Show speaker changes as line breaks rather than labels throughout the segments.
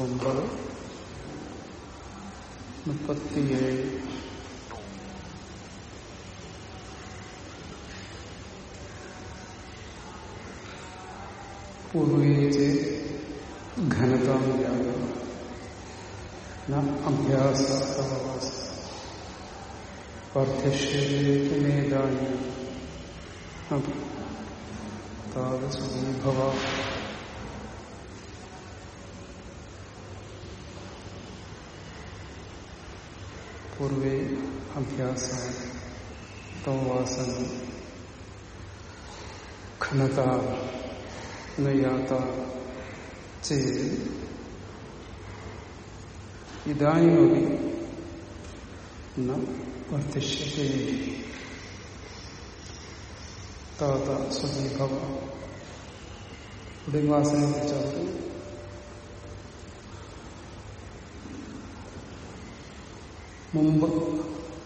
ഒമ്പത് മുപ്പത്തിയേഴ് പൂർവീജ് ഘനതാം അഭ്യാസ പാർത്ഥ്യശേനേതാനി താവസുഖീഭവ പൂർവേ അഭ്യാസ തവാസന ഘനത നയാത ചേത് ഇതാനുമപി ന വർദ്ധിഷ്യത്തെ താത സ്വദീഭവ ഇവിടെ വാസനയെ കുറിച്ചത് മുമ്പ്.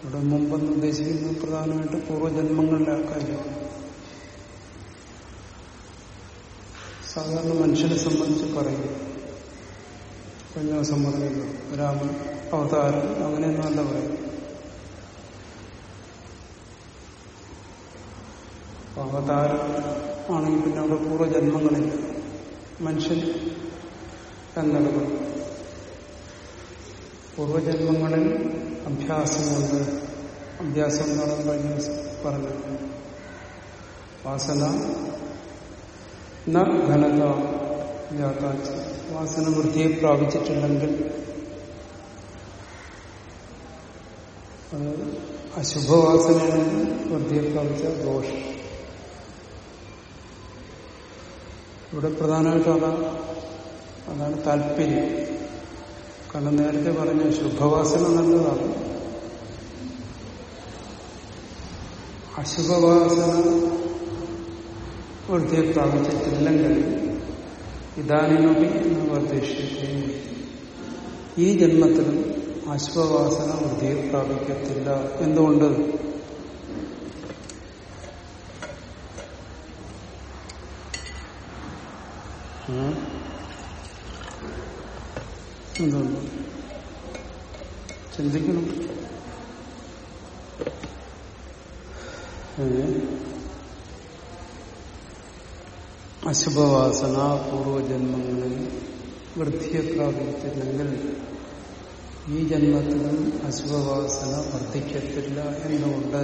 ഇവിടെ മുമ്പെന്ന് ഉദ്ദേശിക്കുന്നത് പ്രധാനമായിട്ട് പൂർവജന്മങ്ങളിലെ കാര്യമാണ് സാധാരണ മനുഷ്യനെ സംബന്ധിച്ച് പറയും. ദിവസം പറഞ്ഞല്ലോ രാമൻ അവതാരം അങ്ങനെയൊന്നും അല്ല പറയും അവതാരം ആണെങ്കിൽ പിന്നെ അവിടെ പൂർവജന്മങ്ങളിൽ മനുഷ്യൻ എന്നത് പൂർവജന്മങ്ങളിൽ അഭ്യാസം കൊണ്ട് അഭ്യാസം എന്ന് കഴിഞ്ഞ പറഞ്ഞു. വാസന ഘനത യാഥാച്ച വാസന വൃത്തിയെ പ്രാപിച്ചിട്ടില്ലെങ്കിൽ അത് അശുഭവാസനയാണെങ്കിൽ വൃത്തിയെ പ്രാപിച്ച ദോഷം. ഇവിടെ പ്രധാനമായിട്ടും അതാണ് അതാണ് താല്പര്യം. കാരണം നേരത്തെ പറഞ്ഞ ശുഭവാസന നല്ലതാണ്. അശുഭവാസന വൃത്തിയെ പ്രാപിച്ചിട്ടില്ലെങ്കിൽ ഇതാനിനൊപ്പി എന്ന് വർദ്ധിച്ചിട്ട് ഈ ജന്മത്തിലും അശുഭവാസന വൃത്തിയെ പ്രാപിക്കത്തില്ല. എന്തുകൊണ്ട്? എന്തുകൊണ്ട് ചിന്തിക്കണം അശുഭവാസന പൂർവജന്മങ്ങളിൽ വൃദ്ധിയെ പ്രാപിച്ചില്ലെങ്കിൽ ഈ ജന്മത്തിലും അശുഭവാസന വർദ്ധിക്കത്തില്ല എന്നുകൊണ്ട്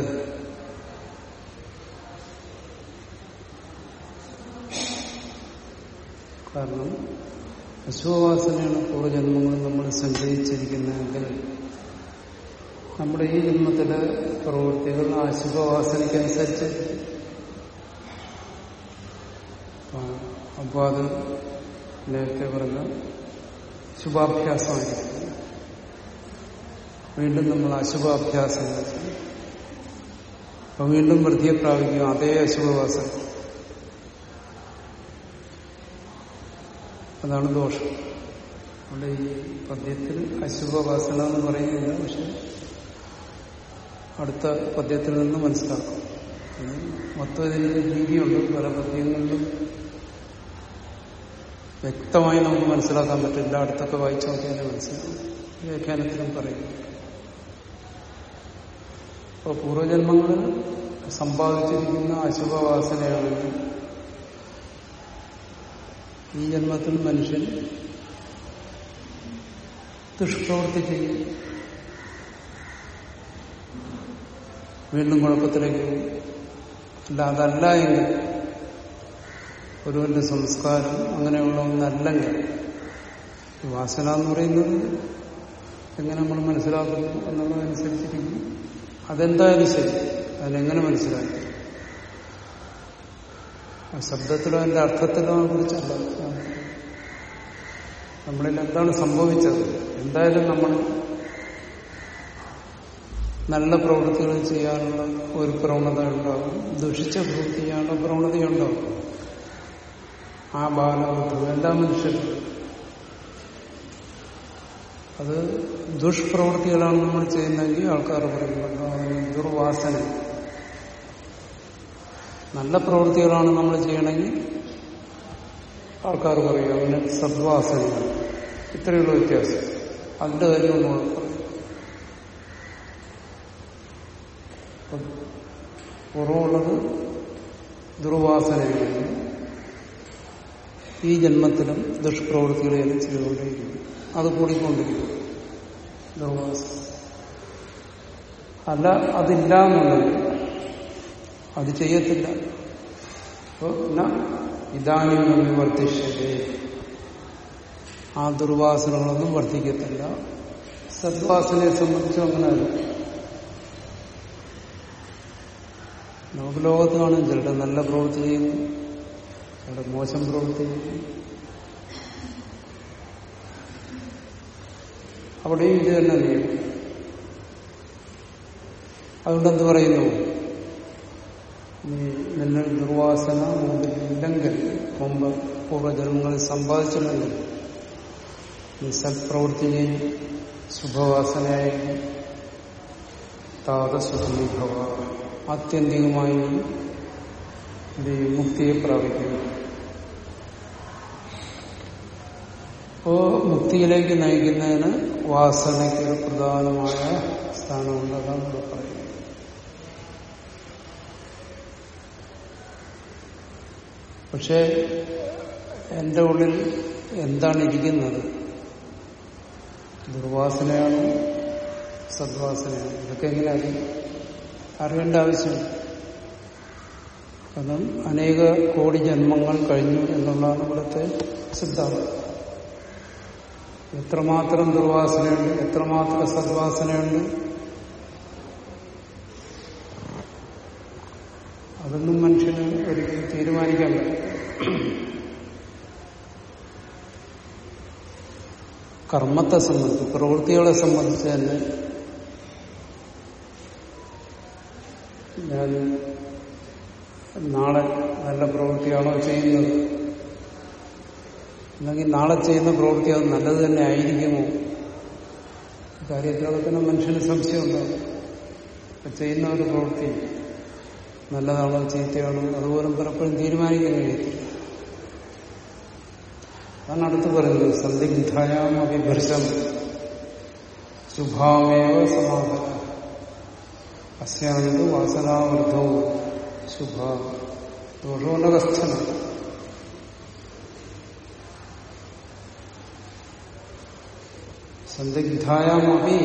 കാരണം അശുഭവാസനയാണ് പൂർവജന്മങ്ങളിൽ നമ്മൾ സഞ്ചരിച്ചിരിക്കുന്നതെങ്കിൽ നമ്മുടെ ഈ ജന്മത്തിലെ പ്രവൃത്തികൾ അശുഭവാസനയ്ക്കനുസരിച്ച് അപ്പോൾ അത് നേരത്തെ പറഞ്ഞ ശുഭാഭ്യാസമായിരിക്കും വീണ്ടും നമ്മൾ അശുഭാഭ്യാസം അപ്പൊ വീണ്ടും വൃദ്ധിയെ പ്രാപിക്കും അതേ അശുഭവാസം. അതാണ് ദോഷം. അവിടെ ഈ പദ്യത്തിൽ അശുഭവാസന എന്ന് പറയുന്നില്ല പക്ഷെ അടുത്ത പദ്യത്തിൽ നിന്ന് മനസ്സിലാക്കും. മൊത്തം ഇതിന്റെ രീതിയുണ്ട് പല പദ്യങ്ങളിലും വ്യക്തമായി നമുക്ക് മനസ്സിലാക്കാൻ പറ്റില്ല. അടുത്തൊക്കെ വായിച്ചു നോക്കിയാലേ മനസ്സിലാവും. വ്യാഖ്യാനത്തിലും പറയും. അപ്പോൾ പൂർവജന്മങ്ങളിൽ സമ്പാദിച്ചിരിക്കുന്ന അശുഭവാസനയാണെങ്കിൽ ഈ ജന്മത്തിൽ മനുഷ്യൻ ദുഷ്പ്രവൃത്തി ചെയ്യും. വീണ്ടും കുഴപ്പത്തിലേക്ക് അല്ല അതല്ല എങ്കിൽ ഒരുവന്റെ സംസ്കാരം അങ്ങനെയുള്ള ഒന്നല്ലെങ്കിൽ വാസന എന്ന് പറയുന്നത് എങ്ങനെ നമ്മൾ മനസ്സിലാക്കുന്നു എന്നുള്ളതനുസരിച്ചിരിക്കും അതെന്തായാലും ശരി. അതിനെങ്ങനെ മനസ്സിലാക്കി? ശബ്ദത്തിലോ അതിന്റെ അർത്ഥത്തിലോ കുറിച്ചല്ല നമ്മളിൽ എന്താണ് സംഭവിച്ചത്? എന്തായാലും നമ്മൾ നല്ല പ്രവൃത്തികൾ ചെയ്യാനുള്ള ഒരു പ്രവണത ഉണ്ടാകും ദുഷിച്ച പ്രവൃത്തി ചെയ്യാനുള്ള പ്രവണതയുണ്ടാവും ആ ബാലവൃദ്ധം എല്ലാ മനുഷ്യരും. അത് ദുഷ്പ്രവൃത്തികളാണ് നമ്മൾ ചെയ്യുന്നതെങ്കിൽ ആൾക്കാർ പറയുന്നുണ്ടോ ദുർവാസന. നല്ല പ്രവൃത്തികളാണ് നമ്മൾ ചെയ്യണമെങ്കിൽ ആൾക്കാർ പറയും അവന് സദ്വാസനയാണ് ഇത്രയുള്ള വ്യത്യാസം. അതിന്റെ കാര്യം നമ്മൾ കുറവുള്ളത് ദുർവാസനയാണ് ഈ ജന്മത്തിലും ദുഷ്പ്രവൃത്തികളെയും ചെയ്തുകൊണ്ടിരിക്കുന്നു. അത് കൂടിക്കൊണ്ടിരിക്കും അല്ല അതില്ല എന്നുള്ളത് അത് ചെയ്യത്തില്ല. അപ്പോ ഇതാനും വർദ്ധിച്ചത്. ആ ദുർവാസനകളൊന്നും വർദ്ധിക്കത്തില്ല. സദ്വാസനയെ സംബന്ധിച്ചും അങ്ങനെയല്ല. നമുക്ക് ചിലരുടെ നല്ല പ്രവൃത്തി ചെയ്യുന്നു ചിലരുടെ മോശം പ്രവൃത്തി അവിടെയും ഇത് തന്നെ നിയമം അതുകൊണ്ട് എന്ത് പറയുന്നു? നീ നിന്നെ ദുർവാസന മുമ്പിൽ ഇല്ലെങ്കിൽ മുമ്പ് പൂർവജന്മങ്ങളിൽ സമ്പാദിച്ചില്ലെങ്കിൽ നീ സൽപ്രവൃത്തി ചെയ്യും ശുഭവാസനയായിരിക്കും താതസുഖീഭവ ആത്യന്തികമായി നീ മുക്തിയെ പ്രാപിക്കുന്നു. അപ്പോ മുക്തിയിലേക്ക് നയിക്കുന്നതിന് വാസനയ്ക്ക് ഒരു പ്രധാനമായ സ്ഥാനമുണ്ടെന്നാണ് ഇവിടെ പറയുന്നത്. പക്ഷെ എന്റെ ഉള്ളിൽ എന്താണ് ഇരിക്കുന്നത്? ദുർവാസനയാണ്? സദ്വാസനയാണ്? ഇതൊക്കെ എങ്ങനെ അറിയും? ആവശ്യമില്ല. കാരണം അനേക കോടി ജന്മങ്ങൾ കഴിഞ്ഞു എന്നുള്ളതാണ് ഇവിടുത്തെ സിദ്ധാന്തം. എത്രമാത്രം ദുർവാസനയുണ്ട് എത്രമാത്രം സദ്വാസനയുണ്ട്? അതൊന്നും മനുഷ്യന് ഒരിക്കലും തീരുമാനിക്കാൻ പറ്റും കർമ്മത്തെ സംബന്ധിച്ച് പ്രവൃത്തികളെ സംബന്ധിച്ച് തന്നെ ഞാൻ നാളെ നല്ല പ്രവൃത്തിയാണോ ചെയ്യുന്നത്? അല്ലെങ്കിൽ നാളെ ചെയ്യുന്ന പ്രവൃത്തി അത് നല്ലത് തന്നെ ആയിരിക്കുമോ? കാര്യത്തിലൊക്കെ തന്നെ മനുഷ്യന് സംശയമുണ്ടാവും ചെയ്യുന്ന ഒരു പ്രവൃത്തി നല്ലതാണോ ചീത്തയാണോ? അതുപോലും പലപ്പോഴും തീരുമാനിക്കാൻ കഴിയത്തില്ല. അതാണ് അടുത്ത് പറയുന്നത്. സന്ദിഗ്ധായാം അഭിഭർഷം ശുഭാമേവ സമാധാന അസ്യാന്ത് വാസനാവൃദ്ധവും. ശുഭ ദോഷോനകസ്ഥന സന്ദിഗ്ധായാമപി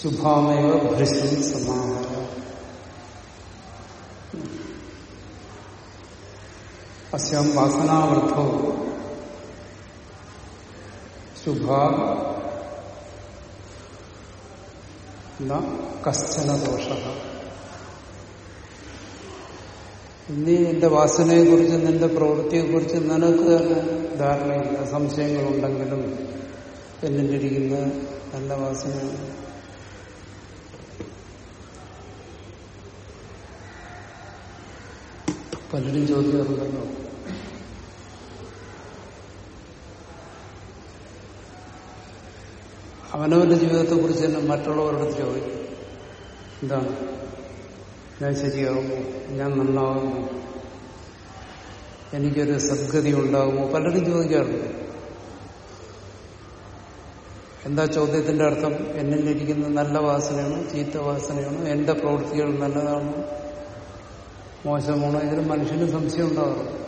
ശുഭാമേവ ഭൃശം സമാഹാര അസ്യാം വാസനാവൃദ്ധവും ശുഭ കശ്ചന ദോഷ ഇനി എന്റെ വാസനയെക്കുറിച്ച് നിന്റെ പ്രവൃത്തിയെക്കുറിച്ച് നിനക്ക് തന്നെ ധാരണയില്ല സംശയങ്ങളുണ്ടെങ്കിലും എന്നിട്ടിരിക്കുന്ന നല്ല വാസനയാണ്. പലരും ചോദിക്കാറുണ്ടല്ലോ അവനവന്റെ ജീവിതത്തെക്കുറിച്ച് തന്നെ മറ്റുള്ളവരുടെ ചോദിക്കും. എന്താണ്? ഞാൻ ശരിയാകുമോ ഞാൻ നന്നാകുമോ എനിക്കൊരു സദ്ഗതി ഉണ്ടാകുമോ പലരും ചോദിക്കാറുണ്ട്. എന്താ ചോദ്യത്തിന്റെ അർത്ഥം? എന്നിലിരിക്കുന്ന നല്ല വാസനയാണോ? ചീത്ത വാസനയാണോ? എന്റെ പ്രവൃത്തികൾ നല്ലതാണോ? മോശമാണോ? ഇതിന് മനുഷ്യന് സംശയം ഉണ്ടാകാറുണ്ട്.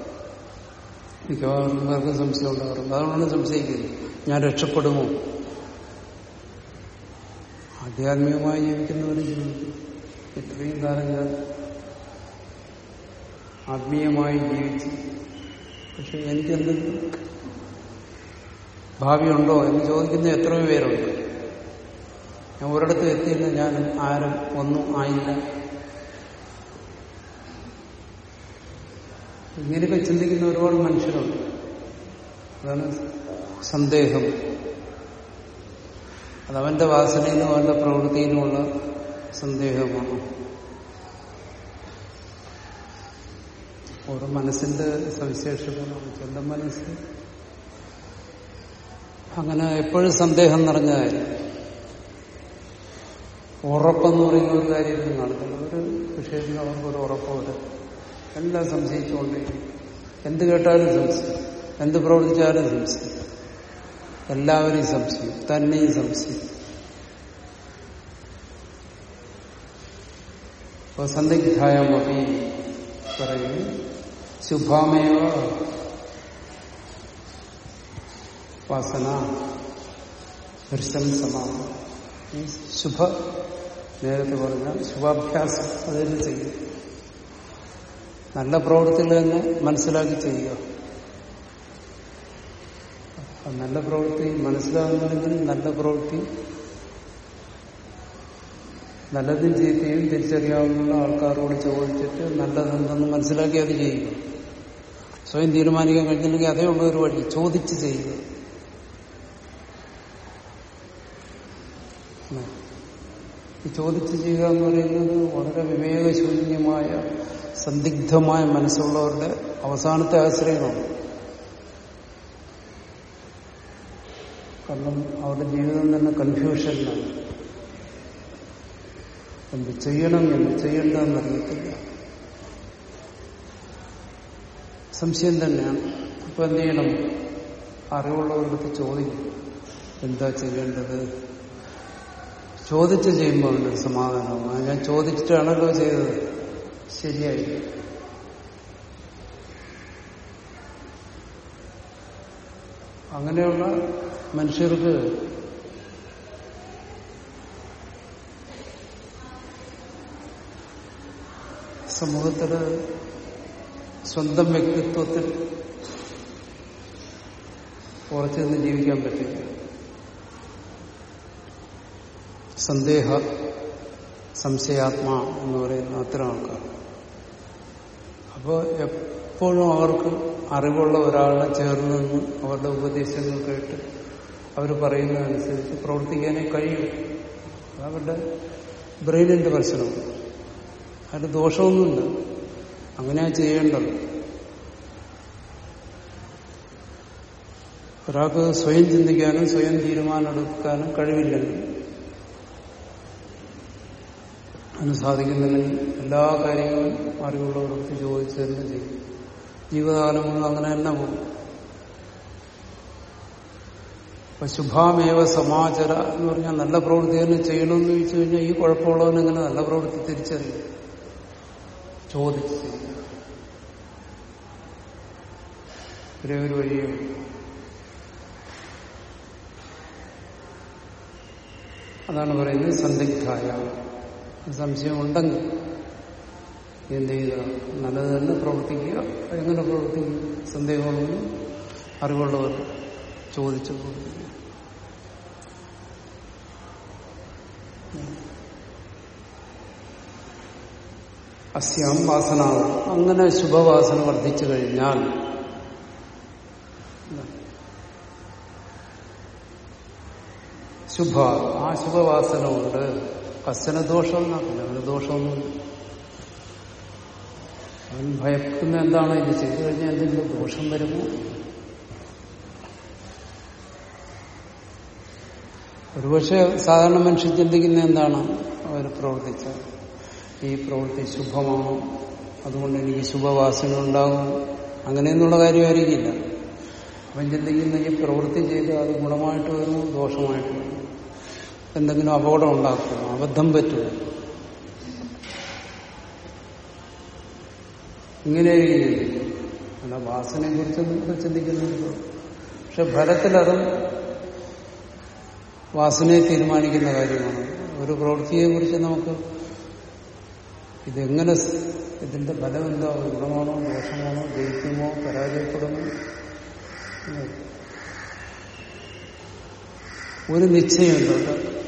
മിക്കവാറും പേർക്ക് സംശയം ഉണ്ടാകാറുണ്ട്. അതുകൊണ്ടാണ് സംശയിക്കുന്നത്. ഞാൻ രക്ഷപ്പെടുമോ? ആധ്യാത്മികമായി ജീവിക്കുന്നവരും ജീവിക്കും ഇത്രയും കാലം ഞാൻ ആത്മീയമായി ജീവിച്ചു. പക്ഷെ എനിക്കെന്തെങ്കിലും ഭാവിയുണ്ടോ എന്ന് ചോദിക്കുന്ന എത്രയോ പേരുണ്ട്. ഞാൻ ഒരിടത്ത് എത്തിയില്ല ഞാൻ ആരും ഒന്നും ആയില്ല. ഇങ്ങനെയൊക്കെ ചിന്തിക്കുന്ന ഒരുപാട് മനുഷ്യരുണ്ട്. അതാണ് സന്ദേഹം. അതവന്റെ വാസനയിലും അവന്റെ പ്രവൃത്തിയിലുമുള്ള സന്ദേഹമാണ് ഓരോ മനസ്സിന്റെ സവിശേഷതകളാണ് സ്വന്തം മനസ്സ്? അങ്ങനെ എപ്പോഴും സന്ദേഹം നിറഞ്ഞ ഉറപ്പെന്ന് പറയുന്ന ഒരു കാര്യത്തിൽ നടത്തുന്ന ഒരു വിഷയത്തിൽ അവർക്കൊരു ഉറപ്പുണ്ട് എല്ലാം സംശയിച്ചുകൊണ്ടിരിക്കും എന്ത് കേട്ടാലും സംശയം. എന്ത് പ്രവർത്തിച്ചാലും സംശയം. എല്ലാവരെയും സംശയം. തന്നെയും സംശയം. അപ്പൊ സന്ദിഗ്ധായമപി പറയുന്നു. ശുഭാമേവ വാസന. ദൃശ്യം സമാ ഈ ശുഭ നേരത്തെ പറഞ്ഞാൽ ശുഭാഭ്യാസം അതിന് ചെയ്യും. നല്ല പ്രവൃത്തികൾ തന്നെ മനസ്സിലാക്കി ചെയ്യുക. നല്ല പ്രവൃത്തി മനസ്സിലാകുന്നുണ്ടെങ്കിൽ നല്ല പ്രവൃത്തി നല്ലതും ചീത്തയും തിരിച്ചറിയാവുന്ന ആൾക്കാരോട് ചോദിച്ചിട്ട് നല്ലതെന്തെന്ന് മനസ്സിലാക്കി അത് ചെയ്യുക. സ്വയം തീരുമാനിക്കാൻ കഴിഞ്ഞില്ലെങ്കിൽ അതേ ഉള്ള ഒരു വഴി ചോദിച്ച് ചെയ്യുക. ചോദിച്ച് ചെയ്യുക എന്ന് പറയുന്നത് വളരെ വിവേകശൂന്യമായ സന്ദിഗ്ധമായ മനസ്സുള്ളവരുടെ അവസാനത്തെ ആശ്രയമാണ്. കാരണം അവരുടെ ജീവിതം തന്നെ കൺഫ്യൂഷനിലാണ് എന്ത് ചെയ്യണം എന്ന് ചെയ്യണ്ടെന്നറിയത്തില്ല സംശയം തന്നെയാണ്. അപ്പൊ എന്ത് ചെയ്യണം? അറിവുള്ളവർക്ക് ചോദിക്കും. എന്താ ചെയ്യേണ്ടത്? ചോദിച്ച് ചെയ്യുമ്പോൾ അവന്റെ സമാധാനമാണ് ഞാൻ ചോദിച്ചിട്ടാണല്ലോ ചെയ്തത്. ശരിയായി അങ്ങനെയുള്ള മനുഷ്യർക്ക് സമൂഹത്തിൽ സ്വന്തം വ്യക്തിത്വത്തിൽ ഉറച്ചു നിന്ന് ജീവിക്കാൻ പറ്റില്ല. സന്ദേഹ സംശയാത്മാ എന്ന് പറയുന്ന അത്തരം ആൾക്കാർ അപ്പോൾ എപ്പോഴും അവർക്ക് അറിവുള്ള ഒരാളെ ചേർന്ന് നിന്ന് അവരുടെ ഉപദേശങ്ങൾ കേട്ട് അവർ പറയുന്നതനുസരിച്ച് പ്രവർത്തിക്കാനേ കഴിയും. അവരുടെ ബ്രെയിനിന്റെ പ്രശ്നമാണ്. അതിന് ദോഷമൊന്നുമില്ല. അങ്ങനെയാ ചെയ്യേണ്ടത്. ഒരാൾക്ക് സ്വയം ചിന്തിക്കാനും സ്വയം തീരുമാനമെടുക്കാനും കഴിവില്ലെങ്കിൽ അതിന് സാധിക്കുന്നില്ലെങ്കിൽ എല്ലാ കാര്യങ്ങളും അറിവുള്ളവർക്ക് ചോദിച്ചു തന്നെ ചെയ്യും. ജീവിതകാലം മുഴുവൻ അങ്ങനെ തന്നെ പോകും. അപ്പൊ ശുഭാമേവ സമാചര എന്ന് പറഞ്ഞാൽ നല്ല പ്രവൃത്തി തന്നെ ചെയ്യണമെന്ന് ചോദിച്ചു കഴിഞ്ഞാൽ ഈ കുഴപ്പമുള്ളവനെങ്ങനെ നല്ല പ്രവൃത്തി തിരിച്ചറിയും? ചോദിച്ച് ഒരേ ഒരു വഴിയേ അതാണ് പറയുന്നത് സന്ദിഗ്ധായ. സംശയം ഉണ്ടെങ്കിൽ എന്ത് ചെയ്യുക? നല്ലത് തന്നെ പ്രവർത്തിക്കുക. എങ്ങനെ പ്രവർത്തിക്കും. സന്ദേഹമൊന്നും അറിവുള്ളവർ ചോദിച്ചു പ്രവർത്തിക്കുക അസ്യാം വാസന അങ്ങനെ ശുഭവാസന വർദ്ധിച്ചു കഴിഞ്ഞാൽ ശുഭ ആ ശുഭവാസന കൊണ്ട് കശന ദോഷം എന്നാക്കില്ല ദോഷമൊന്നും അവൻ ഭയക്കുന്ന എന്താണ്? ഇത് ചെയ്തു കഴിഞ്ഞാൽ എന്തെങ്കിലും ദോഷം വരുമോ? ഒരുപക്ഷെ സാധാരണ മനുഷ്യൻ ചിന്തിക്കുന്ന എന്താണ്? അവർ പ്രവർത്തിച്ച ഈ പ്രവൃത്തി ശുഭമാണോ? അതുകൊണ്ട് എനിക്ക് ശുഭവാസന ഉണ്ടാകും അങ്ങനെയൊന്നുള്ള കാര്യമായിരിക്കില്ല അവൻ ചിന്തിക്കുന്ന ഈ പ്രവൃത്തി ചെയ്ത് അത് ഗുണമായിട്ട് വരും ദോഷമായിട്ട് വരും. എന്തെങ്കിലും അപകടം ഉണ്ടാക്കും അബദ്ധം പറ്റും. ഇങ്ങനെയായിരിക്കും അല്ല വാസനയെ കുറിച്ചൊന്നും ഇവിടെ ചിന്തിക്കുന്നില്ല പക്ഷെ ഫലത്തിലതും വാസനയെ തീരുമാനിക്കുന്ന കാര്യമാണ്. ഒരു പ്രവൃത്തിയെ കുറിച്ച് നമുക്ക് ഇതെങ്ങനെ ഇതിന്റെ ഫലം എന്താ ഗുണമാണോ ദോഷമാണോ ജയിക്കുമോ പരാജയപ്പെടുമോ? ഒരു നിശ്ചയമുണ്ട്.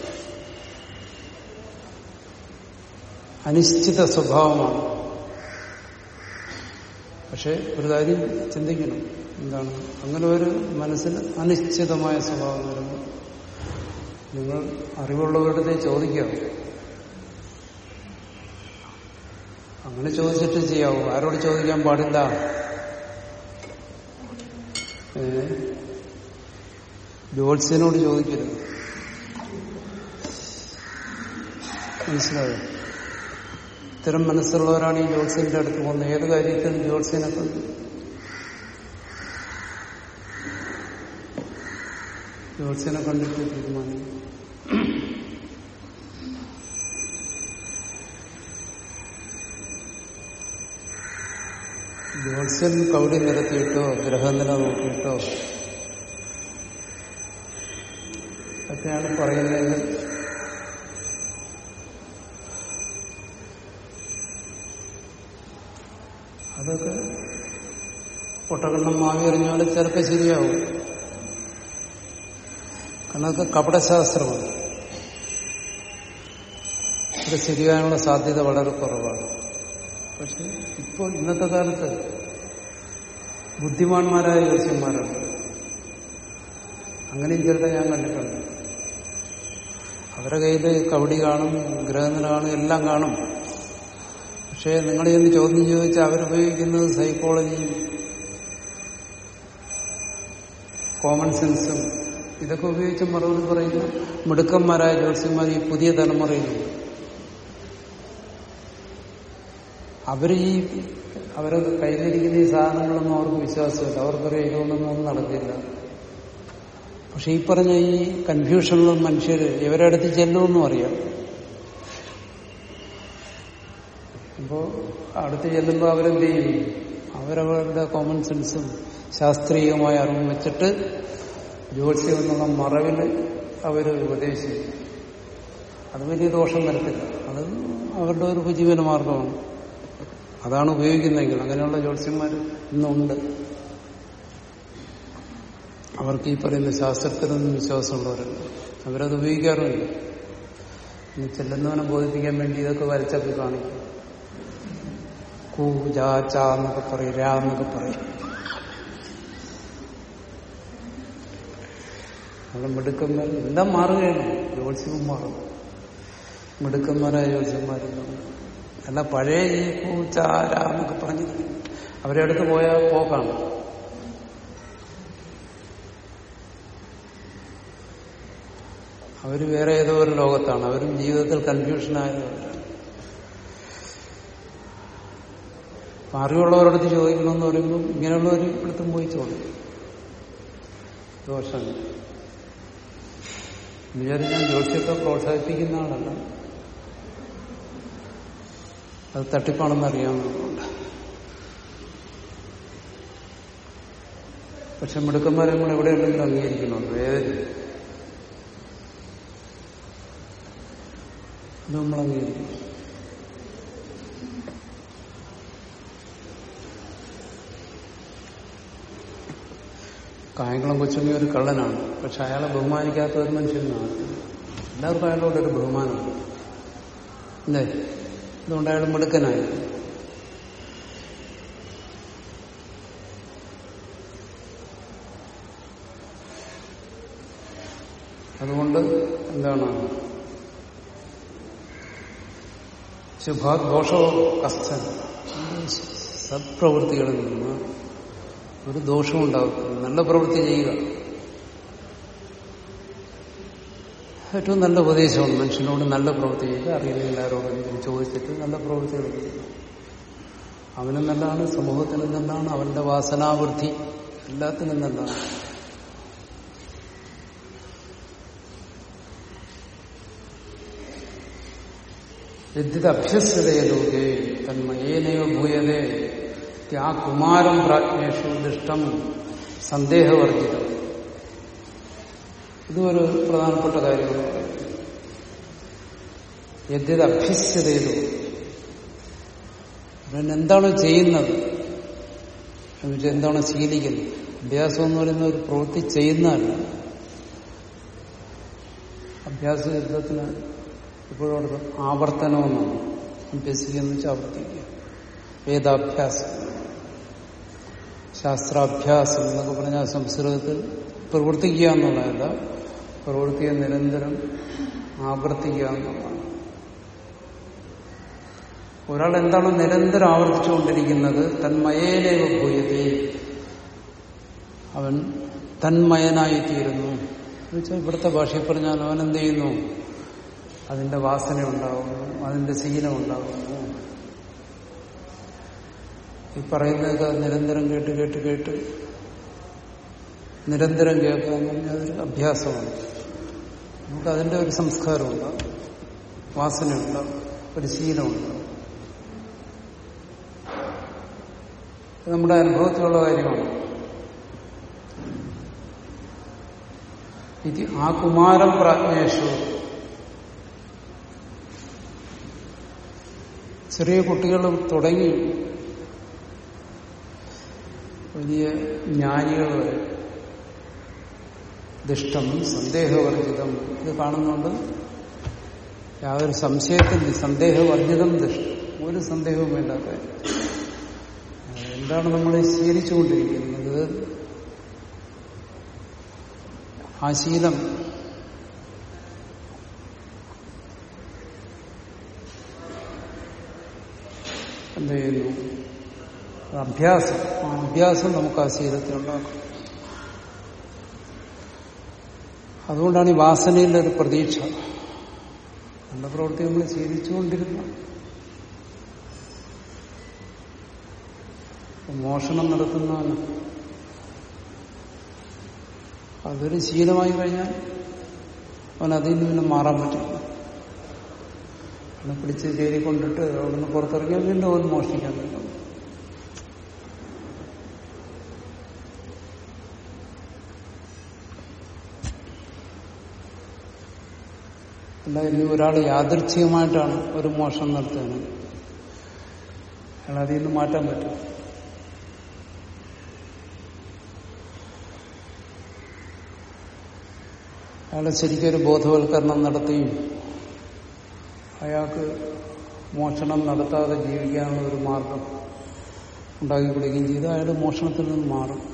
അനിശ്ചിത സ്വഭാവമാണ്. പക്ഷെ ഒരു കാര്യം ചിന്തിക്കണം. എന്താണ്? അങ്ങനെ ഒരു മനസ്സിന് അനിശ്ചിതമായ സ്വഭാവം വരുമ്പോൾ നിങ്ങൾ അറിവുള്ളവരുടെ ചോദിക്കാം അങ്ങനെ ചോദിച്ചിട്ട് ചെയ്യാവൂ. ആരോട് ചോദിക്കാൻ പാടില്ല? ജോത്സ്യനോട് ചോദിക്കരുത്. മനസ്സിലായോ? ഇത്തരം മനസ്സുള്ളവരാണ് ഈ ജോത്സ്യന്റെ അടുത്ത് പോകുന്നത്. ഏത് കാര്യത്തിലും ജോത്സ്യനെ കൊണ്ട്? ജോത്സ്യനെ കണ്ടിട്ട് തീരുമാനിക്കും. ജ്യോത്സ്യൻ കൗടി നിരത്തിയിട്ടോ ഗ്രഹനില നോക്കിയിട്ടോ. ഒക്കെയാണ് പറയുന്നതെങ്കിൽ അതൊക്കെ പൊട്ടകണ്ണം മാവി എറിഞ്ഞാൽ ചിലപ്പോൾ ശരിയാവും. കാരണം അതൊക്കെ കപടശാസ്ത്രമാണ്. അത് ശരിയാനുള്ള സാധ്യത വളരെ കുറവാണ്. പക്ഷെ ഇപ്പോൾ ഇന്നത്തെ കാലത്ത് ബുദ്ധിമാന്മാരായ ജ്യോത്സ്യന്മാരാണ് അങ്ങനെയും ചിലരെ ഞാൻ കണ്ടിട്ടുണ്ട്. അവരുടെ കയ്യിൽ കവടി കാണും ഗ്രഹനില കാണും എല്ലാം കാണും. പക്ഷേ നിങ്ങളെ ഒന്ന് ചോദ്യം ചോദിച്ചാൽ അവരുപയോഗിക്കുന്നത് സൈക്കോളജിയും കോമൺ സെൻസും ഇതൊക്കെ ഉപയോഗിച്ച് മറുപടി പറയുന്ന മിടുക്കന്മാരായ ജ്യോത്സ്യന്മാർ ഈ പുതിയ തലമുറയിലുണ്ട്. അവർ ഈ അവരെ കയ്യിലിരിക്കുന്ന ഈ സാധനങ്ങളൊന്നും അവർക്ക് വിശ്വാസമില്ല. അവർക്കറിയാം ഇതുകൊണ്ടൊന്നും ഒന്നും നടക്കില്ല. പക്ഷെ ഈ പറഞ്ഞ ഈ കൺഫ്യൂഷനുള്ള മനുഷ്യർ ഇവരുടെ അടുത്ത് ചെല്ലുമെന്നും അറിയാം. അപ്പോ അടുത്ത് ചെല്ലുമ്പോൾ അവരെന്ത് ചെയ്യും? അവരവരുടെ കോമൺ സെൻസും ശാസ്ത്രീയമായ അറിവും വെച്ചിട്ട് ജ്യോത്സ്യം എന്നുള്ള മറവിൽ അവർ ഉപദേശിക്കും. അത് വലിയ ദോഷം വരത്തില്ല. അത് അവരുടെ ഒരു ഉപജീവന മാർഗമാണ് അതാണ് ഉപയോഗിക്കുന്നതെങ്കിൽ അങ്ങനെയുള്ള ജ്യോത്സ്യന്മാർ ഇന്നുണ്ട്. അവർക്ക് ഈ പറയുന്ന ശാസ്ത്രത്തിലൊന്നും വിശ്വാസമുള്ളവരുണ്ട് അവരത് ഉപയോഗിക്കാറുണ്ട്. ഇനി ചെല്ലുന്നവനെ ബോധിപ്പിക്കാൻ വേണ്ടി ഇതൊക്കെ വരച്ചൊക്കെ കാണിക്കും. കൂ ജാ ചാ എന്നൊക്കെ പറയും രാ എന്നൊക്കെ പറയും. അവിടെ മിടുക്കന്മാർ എല്ലാം മാറുകയാണ്? ജ്യോത്സ്യവും മാറും. മിടുക്കന്മാരായ ജ്യോത്സ്യന്മാരെല്ലാം അല്ല പഴയ ഈ പൂച്ച എന്നൊക്കെ പറഞ്ഞിരിക്കും അവരെ അടുത്ത് പോയാൽ പോക്കാണ് അവർ വേറെ ഏതോ ഒരു ലോകത്താണ്. അവരും ജീവിതത്തിൽ കൺഫ്യൂഷനായവരാണ് അറിവുള്ളവരടുത്ത് ചോദിക്കണമെന്ന് പറയുമ്പോൾ ഇങ്ങനെയുള്ളവർ ഇവിടുത്തെ പോയി ചോദിക്കും. ദോഷം വിചാരിച്ച് ഞാൻ പ്രോത്സാഹിപ്പിക്കുന്ന ആളല്ല. അത് തട്ടിപ്പാണെന്ന് അറിയാവുന്നതുകൊണ്ട്. പക്ഷെ മിടുക്കന്മാരെ നമ്മൾ എവിടെയുണ്ടെങ്കിലും അംഗീകരിക്കണം ഇത് നമ്മൾ അംഗീകരിക്കും. കായംകുളം കൊച്ചുണ്ണി ഒരു കള്ളനാണ്. പക്ഷെ അയാളെ ബഹുമാനിക്കാത്ത ഒരു മനുഷ്യനാണ് എല്ലാവർക്കും അയാളോടൊരു ബഹുമാനമാണ് അല്ലേ? അതുകൊണ്ട് അയാൾ മിടുക്കനായി. അതുകൊണ്ട് എന്താണ്? ശുഭദോഷോ കസ്ഥൻ. സത്പ്രവൃത്തികളിൽ നിന്ന് ഒരു ദോഷവും ഉണ്ടാകും നല്ല പ്രവൃത്തി ചെയ്യുക. ഏറ്റവും നല്ല ഉപദേശമാണ്. മനുഷ്യനോട് നല്ല പ്രവൃത്തി ചെയ്യുക അറിയില്ലെങ്കിൽ ആരോടെങ്കിലും ചോദിച്ചിട്ട് നല്ല പ്രവൃത്തികൾ ചെയ്യുക അവനും നല്ലതാണ് സമൂഹത്തിനും നല്ലതാണ് അവന്റെ വാസനാവൃദ്ധി എല്ലാത്തിനും നല്ലതാണ്. വിദ്യുത് അഭ്യസ്യതയെ ലോകേ തന്മയേനയോ ഭൂയതേ ആ കുമാരം പ്രാജ്ഞേഷു ദുഷ്ടം സന്ദേഹവർജിതം. ഇതും ഒരു പ്രധാനപ്പെട്ട കാര്യമാണ് യദ്യത് അഭ്യസ്യതയിലോ എന്താണ് ചെയ്യുന്നത് എന്നുവെച്ചാൽ എന്താണ് ശീലിക്കുന്നത് അഭ്യാസം എന്ന് പറയുന്ന ഒരു പ്രവൃത്തി ചെയ്യുന്നതല്ല അഭ്യാസ യുദ്ധത്തിന് ഇപ്പോഴും ആവർത്തനമെന്നാണ്. വെച്ചാൽ ആവർത്തിക്കുക. വേദാഭ്യാസം ശാസ്ത്രാഭ്യാസം എന്നൊക്കെ പറഞ്ഞാൽ സംസ്കൃതത്തിൽ പ്രവർത്തിക്കുക എന്നുള്ളതല്ല പ്രവൃത്തിയെ നിരന്തരം ആവർത്തിക്കുക എന്നുള്ളതാണ്. ഒരാൾ എന്താണ് നിരന്തരം ആവർത്തിച്ചുകൊണ്ടിരിക്കുന്നത്? തന്മയേനേവ ഭൂയത്തെ അവൻ തന്മയനായി തീരുന്നു എന്നുവെച്ചാൽ ഇവിടുത്തെ ഭാഷയിൽ പറഞ്ഞാൽ അവൻ എന്ത് ചെയ്യുന്നു? അതിന്റെ വാസന ഉണ്ടാകുന്നു അതിന്റെ ശീലം ഉണ്ടാകുന്നു ഈ പറയുന്നതൊക്കെ നിരന്തരം കേട്ട് കേട്ട് കേട്ട് നിരന്തരം കേൾക്കുക എന്ന് പറഞ്ഞാൽ അതൊരു അഭ്യാസമാണ്. നമുക്ക് അതിന്റെ ഒരു സംസ്കാരമുണ്ട്. വാസനയുണ്ട്. ഒരു ശീലമുണ്ട്. നമ്മുടെ അനുഭവത്തിലുള്ള കാര്യമാണ്. ഇത് ആ കുമാരം പ്രാജ്ഞേഷു. ചെറിയ കുട്ടികളും തുടങ്ങി. വലിയ ജ്ഞാനികൾ വരെ. ദുഷ്ടം സന്ദേഹവർജിതം. ഇത് കാണുന്നുണ്ട് യാതൊരു സംശയത്തിൽ സന്ദേഹവർജിതം ദുഷ്ടം. ഒരു സന്ദേഹവും വേണ്ടാത്ത എന്താണ് നമ്മൾ ശീലിച്ചുകൊണ്ടിരിക്കുന്നത്? ആ ശീലം എന്ത് ചെയ്യുന്നു? അഭ്യാസം. ആ അഭ്യാസം നമുക്ക് ആ ശീലത്തെ ഉണ്ടാക്കും അതുകൊണ്ടാണ് ഈ വാസനയിലെ ഒരു പ്രതീക്ഷ. നല്ല പ്രവൃത്തി നമ്മൾ ശീലിച്ചുകൊണ്ടിരുന്ന. മോഷണം നടത്തുന്നവന് അതൊരു ശീലമായി കഴിഞ്ഞാൽ അവൻ അതിൽ നിന്ന് മാറാൻ പറ്റില്ല. അവനെ പിടിച്ച് ചേരിക്കൊണ്ടിട്ട് അവിടുന്ന് പുറത്തിറങ്ങിയാൽ വീണ്ടും അവൻ മോഷ്ടിക്കാൻ പറ്റും അല്ല ഇനി ഒരാൾ യാദൃച്ഛികമായിട്ടാണ് ഒരു മോഷണം നടത്തുന്നത് അയാൾ അതിൽ നിന്ന് മാറ്റാൻ പറ്റും. അയാളെ ശരിക്കൊരു ബോധവൽക്കരണം നടത്തിയും അയാൾക്ക് മോഷണം നടത്താതെ ജീവിക്കാനുള്ള ഒരു മാർഗം ഉണ്ടാക്കി കൊടുക്കുകയും ചെയ്ത്. അയാൾ മോഷണത്തിൽ നിന്ന് മാറും.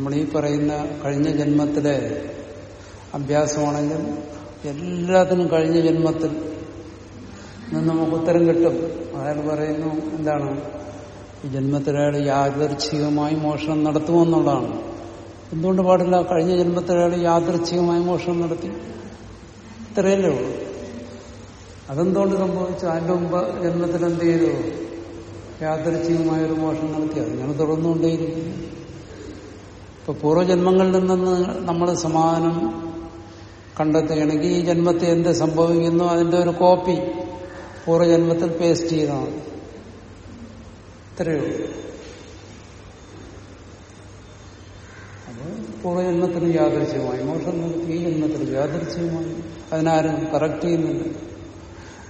നമ്മൾ ഈ പറയുന്ന കഴിഞ്ഞ ജന്മത്തിലെ അഭ്യാസമാണെങ്കിൽ എല്ലാത്തിനും കഴിഞ്ഞ ജന്മത്തിൽ നിന്ന് നമുക്ക് ഉത്തരം കിട്ടും. അയാൾ പറയുന്നു എന്താണ്? ഈ ജന്മത്തിൽ അയാൾ യാദർച്ഛികമായി മോഷണം നടത്തുമെന്നുള്ളതാണ് എന്തുകൊണ്ട് പാടില്ല? കഴിഞ്ഞ ജന്മത്തിൽ അയാൾ യാദർച്ഛികമായി മോഷണം നടത്തി. ഇത്രയല്ലേ ഉള്ളൂ. അതെന്തുകൊണ്ട് സംഭവിച്ചു? അതിന്റെ മുമ്പ് ജന്മത്തിൽ എന്ത് ചെയ്തു? യാദർച്ഛികമായ ഒരു മോഷണം നടത്തി. അതിങ്ങനെ തുടർന്നുകൊണ്ടേയിരിക്കുന്നു. ഇപ്പൊ പൂർവജന്മങ്ങളിൽ നിന്ന് നമ്മൾ സമാധാനം കണ്ടെത്തുകയാണെങ്കിൽ ഈ ജന്മത്തെ എന്ത് സംഭവിക്കുന്നു അതിന്റെ ഒരു കോപ്പി പൂർവജന്മത്തിൽ പേസ്റ്റ് ചെയ്താണ്. ഇത്രയേ ഉള്ളൂ അത് പൂർവജന്മത്തിന് യാദൃശ്യമായി മോഷം ഈ ജന്മത്തിൽ യാദൃശ്യമായി അതിനാരും കറക്റ്റ് ചെയ്യുന്നില്ല.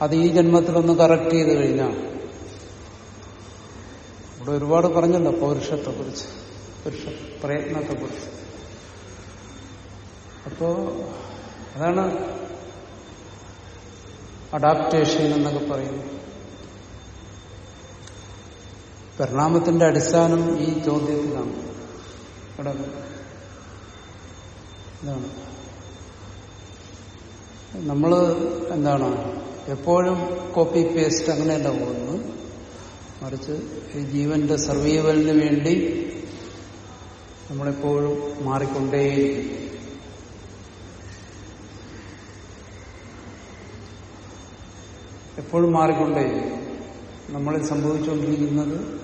അത് ഈ ജന്മത്തിലൊന്ന് കറക്റ്റ് ചെയ്ത് കഴിഞ്ഞാൽ ഇവിടെ ഒരുപാട് പറഞ്ഞല്ലോ പൗരുഷത്തെക്കുറിച്ച്. പുരുഷ പ്രയത്നത്തെ കുറിച്ച് അപ്പോ അതാണ് അഡാപ്റ്റേഷൻ എന്നൊക്കെ പറയുന്നു പരിണാമത്തിന്റെ അടിസ്ഥാനം ഈ ചോദ്യത്തിലാണ്. ഇതാണ്. നമ്മൾ എന്താണ് എപ്പോഴും കോപ്പി പേസ്റ്റ് അങ്ങനെയല്ല പോകുന്നത്. മറിച്ച് ഈ ജീവന്റെ സർവൈവലിന് വേണ്ടി നമ്മളെപ്പോഴും മാറിക്കൊണ്ടേയിരിക്കും. എപ്പോഴും മാറിക്കൊണ്ടേയിരിക്കും. നമ്മളിൽ സംഭവിച്ചുകൊണ്ടിരിക്കുന്നത്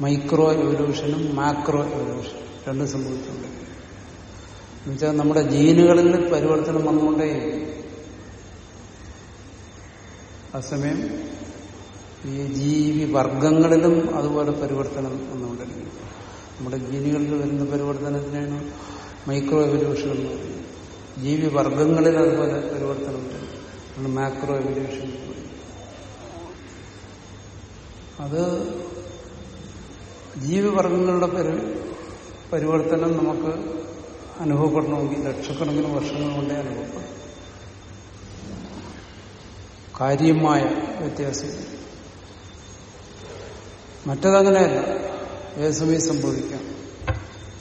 മൈക്രോ എവല്യൂഷനും മാക്രോ എവല്യൂഷനും രണ്ടും സംഭവിച്ചുകൊണ്ടിരിക്കും എന്നുവെച്ചാൽ നമ്മുടെ ജീനുകളിൽ പരിവർത്തനം വന്നുകൊണ്ടേയിരിക്കും. അസമയം ഈ ജീവി വർഗങ്ങളിലും അതുപോലെ പരിവർത്തനം വന്നുകൊണ്ടിരിക്കും നമ്മുടെ ജീനുകളിൽ വരുന്ന പരിവർത്തനത്തിനാണ് മൈക്രോ എവല്യൂഷൻ എന്ന് പറയുന്നത്. ജീവി വർഗങ്ങളിൽ അതുപോലെ പരിവർത്തനം വരും മാക്രോ എവല്യൂഷൻ അത് ജീവിവർഗങ്ങളുടെ പരി പരിവർത്തനം നമുക്ക് അനുഭവപ്പെടണമെങ്കിൽ ലക്ഷക്കണക്കിന് വർഷങ്ങൾ കൊണ്ടേ അനുഭവപ്പെടും കാര്യമായ വ്യത്യാസം. മറ്റതങ്ങനെയല്ല. ഏത് സമയം സംഭവിക്കാം?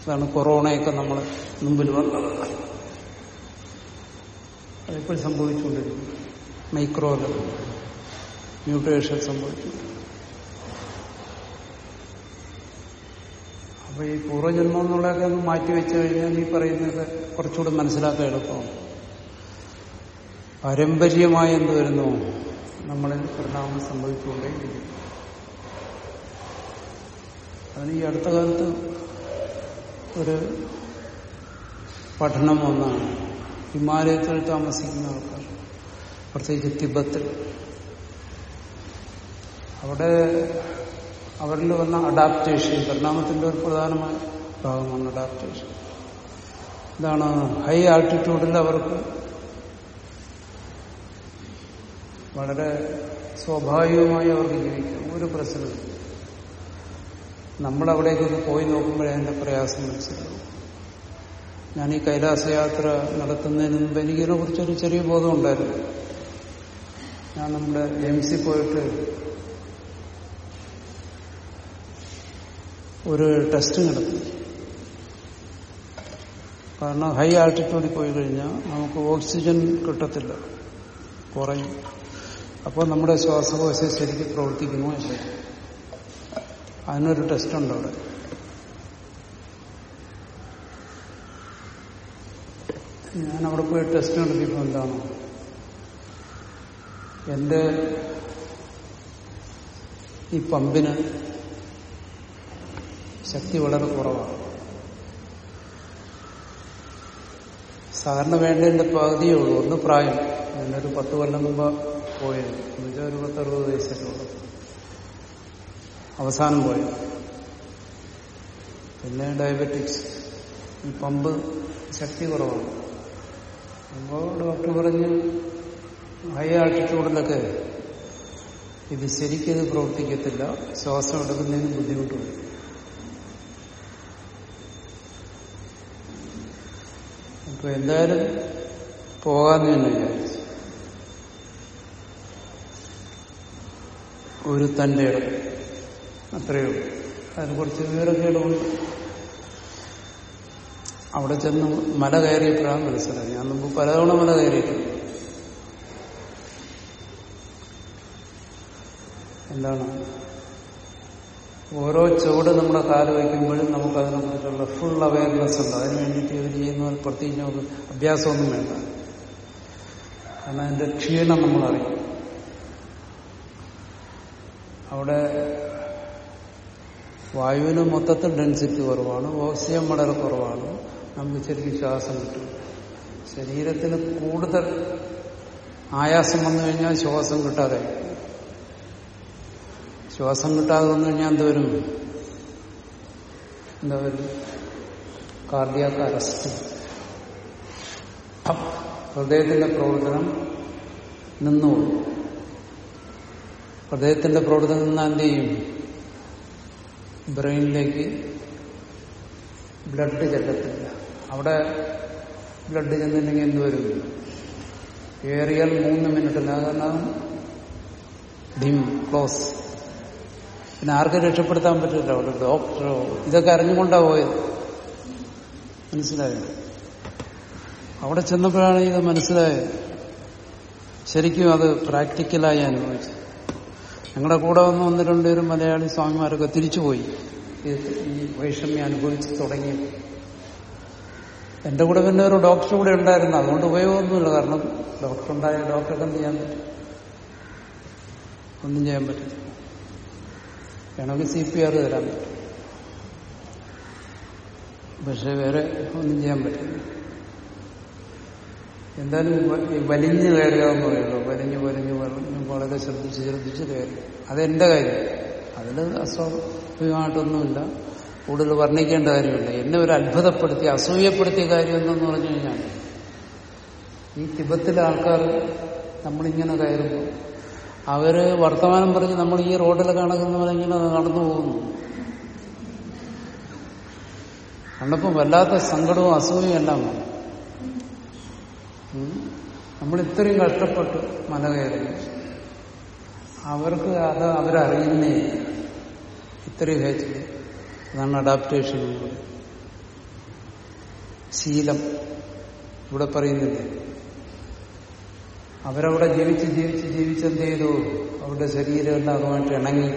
അതാണ് കൊറോണയൊക്കെ നമ്മൾ മുമ്പിൽ വന്നത്. അതിപ്പോൾ സംഭവിച്ചുകൊണ്ടിരിക്കും മൈക്രോ ലെവൽ മ്യൂട്ടേഷൻ സംഭവിച്ചു അപ്പൊ ഈ പൂർവജന്മം എന്നുള്ളതൊക്കെ ഒന്ന് മാറ്റി വെച്ചു കഴിഞ്ഞാൽ ഈ പറയുന്നത് കുറച്ചുകൂടെ മനസ്സിലാക്കാൻ എളുപ്പമാണ്. പാരമ്പര്യമായി എന്ത് വരുന്നു? നമ്മളിൽ പരിണാമം സംഭവിച്ചുകൊണ്ടേയിരിക്കും അതിന് ഈ അടുത്ത കാലത്ത് ഒരു പഠനം ഒന്നാണ് ഹിമാലയത്തിൽ താമസിക്കുന്ന ആൾക്കാർ പ്രത്യേകിച്ച് തിബത്തിൽ അവിടെ അവരിൽ വന്ന അഡാപ്റ്റേഷൻ പരിണാമത്തിന്റെ ഒരു പ്രധാനമായ ഭാഗമാണ് അഡാപ്റ്റേഷൻ എന്താണ് ഹൈ ആൾട്ടിറ്റ്യൂഡിൽ അവർക്ക് വളരെ സ്വാഭാവികമായി അവർക്ക് ജീവിക്കാം ഒരു പ്രശ്നമില്ല. നമ്മളവിടേക്കൊക്കെ പോയി നോക്കുമ്പോഴേ എന്റെ പ്രയാസം മനസ്സിലാവും. ഞാൻ ഈ കൈലാസയാത്ര നടത്തുന്നതിന് മുമ്പ് എനിക്കിതിനെ കുറിച്ചൊരു ചെറിയ ബോധം ഉണ്ടായിരുന്നു ഞാൻ നമ്മുടെ എം സി പോയിട്ട് ഒരു ടെസ്റ്റ് നടത്തി. കാരണം ഹൈ ആൾട്ടിറ്റ്യൂഡിൽ പോയി കഴിഞ്ഞാൽ നമുക്ക് ഓക്സിജൻ കിട്ടത്തില്ല. കുറയും. അപ്പോൾ നമ്മുടെ ശ്വാസകോശം ശരിക്കും പ്രവർത്തിക്കുമോ? ഇല്ല അതിനൊരു ടെസ്റ്റ് ഉണ്ട് അവിടെ. ഞാൻ അവിടെ പോയി ടെസ്റ്റ് നടത്തിയപ്പോൾ എന്താണ്? എന്റെ ഈ പമ്പിന് ശക്തി വളരെ കുറവാണ്. സാധാരണ വേണ്ടതിന്റെ പകുതിയേ ഉള്ളൂ. ഒന്ന് പ്രായം. ഞാനൊരു പത്ത് കൊല്ലം മുമ്പ് പോയത്. എന്നുവെച്ചാൽ ഒരു പത്തറുപത് വയസ്സൊക്കെ ഉള്ളു. അവസാനം പോയത് പിന്നെ ഡയബറ്റിക്സ് ഈ പമ്പ് ശക്തി കുറവാണ്. അപ്പോൾ ഡോക്ടർ പറഞ്ഞ് ഹൈ ആൾട്ടിറ്റ്യൂഡിലൊക്കെ ഇത് ശരിക്കത് പ്രവർത്തിക്കത്തില്ല. ശ്വാസം എടുക്കുന്നതിന് ബുദ്ധിമുട്ട് വരും അപ്പൊ എന്തായാലും പോകാന്ന് തന്നെ വിചാരിച്ചു. ഒരു തന്റെ ഇടം. അത്രയേ അതിന് കുറച്ച് വിവരക്കേടുണ്ട് അവിടെ ചെന്ന് മല കയറിയപ്പോഴാണ് മനസ്സിലായി ഞാൻ മുമ്പ് പലതവണ മല കയറിയിട്ടുണ്ട്. എന്താണ്? ഓരോ ചുവട് നമ്മുടെ കാൽ വയ്ക്കുമ്പോഴും നമുക്ക് അതിനെക്കുറിച്ചുള്ള ഫുൾ അവയർനെസ് ഉണ്ട്. അതിന് വേണ്ടിയിട്ട് ഇവർ ചെയ്യുന്ന പ്രത്യേകിച്ച് അഭ്യാസമൊന്നും വേണ്ട. കാരണം അതിന്റെ ക്ഷീണം നമ്മളറിയും. അവിടെ വായുവിന് മൊത്തത്തിൽ ഡെൻസിറ്റി കുറവാണ് ഓക്സിജൻ വളരെ കുറവാണ്. നമുക്ക് ശരിക്കും ശ്വാസം കിട്ടും. ശരീരത്തിന് കൂടുതൽ ആയാസം വന്നു കഴിഞ്ഞാൽ ശ്വാസം കിട്ടാതെ ശ്വാസം കിട്ടാതെ വന്നു കഴിഞ്ഞാൽ എന്തോരും എന്താ വരും? കാർഡിയാക്ക് ഹൃദയത്തിന്റെ പ്രവർത്തനം നിന്നു ഹൃദയത്തിന്റെ പ്രവർത്തനം നിന്നാൽ എന്ത് ചെയ്യും? ബ്രെയിനിലേക്ക് ബ്ലഡ് ചെല്ലത്തില്ല. അവിടെ ബ്ലഡ് ചെന്നില്ലെങ്കിൽ എന്തുവരും ഏറിയാൽ മൂന്ന് മിനിറ്റ് കാരണം ഡിം ക്ലോസ്. പിന്നെ ആർക്ക് രക്ഷപ്പെടുത്താൻ പറ്റില്ല? അവിടെ ഡോക്ടറോ ഇതൊക്കെ അറിഞ്ഞുകൊണ്ടാ പോയത്. മനസ്സിലായോ? അവിടെ ചെന്നപ്പോഴാണ് ഇത് മനസ്സിലായത്. ശരിക്കും അത് പ്രാക്ടിക്കലായി അനുഭവിച്ചു ഞങ്ങളുടെ കൂടെ വന്ന് ഒന്ന് രണ്ടുപേരും മലയാളി സ്വാമിമാരൊക്കെ തിരിച്ചുപോയി. ഈ വൈഷമ്യം അനുഭവിച്ച് തുടങ്ങി. എന്റെ കൂടെ പിന്നെ ഒരു ഡോക്ടർ കൂടെ ഉണ്ടായിരുന്നു. അതുകൊണ്ട് ഉപയോഗമൊന്നുമില്ല. കാരണം ഡോക്ടർ ഉണ്ടായ ഡോക്ടർക്ക് എന്ത് ചെയ്യാൻ പറ്റും? ഒന്നും ചെയ്യാൻ പറ്റില്ല. വേണമെങ്കിൽ സി പി ആർ തരാൻ പറ്റും. പക്ഷെ വേറെ ഒന്നും ചെയ്യാൻ പറ്റില്ല. എന്തായാലും വലിഞ്ഞു കയറുക എന്ന് പറയുള്ളൂ. വലിഞ്ഞു വലിഞ്ഞു വലിഞ്ഞു വളരെ ശ്രദ്ധിച്ച് ശ്രദ്ധിച്ച് കയറി. അതെന്റെ കാര്യം. അതിൽ അസ്വാഭാവികമായിട്ടൊന്നുമില്ല. കൂടുതൽ വർണിക്കേണ്ട കാര്യമില്ല. എന്നെ ഒരു അത്ഭുതപ്പെടുത്തി അസൂയപ്പെടുത്തിയ കാര്യം എന്തെന്ന് പറഞ്ഞു കഴിഞ്ഞാൽ ഈ തിബത്തിലെ ആൾക്കാർ നമ്മളിങ്ങനെ കയറുന്നു അവർ വർത്തമാനം പറഞ്ഞ് നമ്മൾ ഈ റോഡിൽ കണക്കുന്നവരിങ്ങനെ നടന്നു പോകുന്നു. കണ്ടപ്പോൾ വല്ലാത്ത സങ്കടവും അസൂയയും എല്ലാം വന്നു. നമ്മൾ ഇത്രയും കഷ്ടപ്പെട്ട് മല കയറി അവർക്ക് അത് അവരറിയുന്നേ ഇത്രയും ഹേച്ച് അതാണ് അഡാപ്റ്റേഷൻ ശീലം. ഇവിടെ പറയുന്നില്ലേ? അവരവിടെ ജീവിച്ച് ജീവിച്ച് ജീവിച്ച് എന്ത് ചെയ്തു? അവരുടെ ശരീരമെല്ലാം അതുമായിട്ട് ഇണങ്ങി.